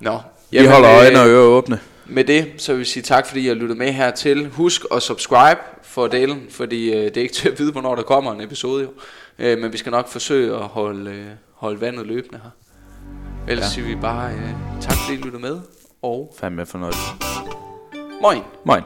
Nå, Vi holder øh, øjne og ører åbne. Med det, så vil jeg sige tak, fordi I har lyttet med hertil. Husk at subscribe for delen, fordi øh, det er ikke til at vide, hvornår der kommer en episode jo. Øh, men vi skal nok forsøge at holde, øh, holde vandet løbende her. Ellers ja. Siger vi bare øh, tak, fordi I lyttede med, og Fandme fornøjelse. moin! Moin.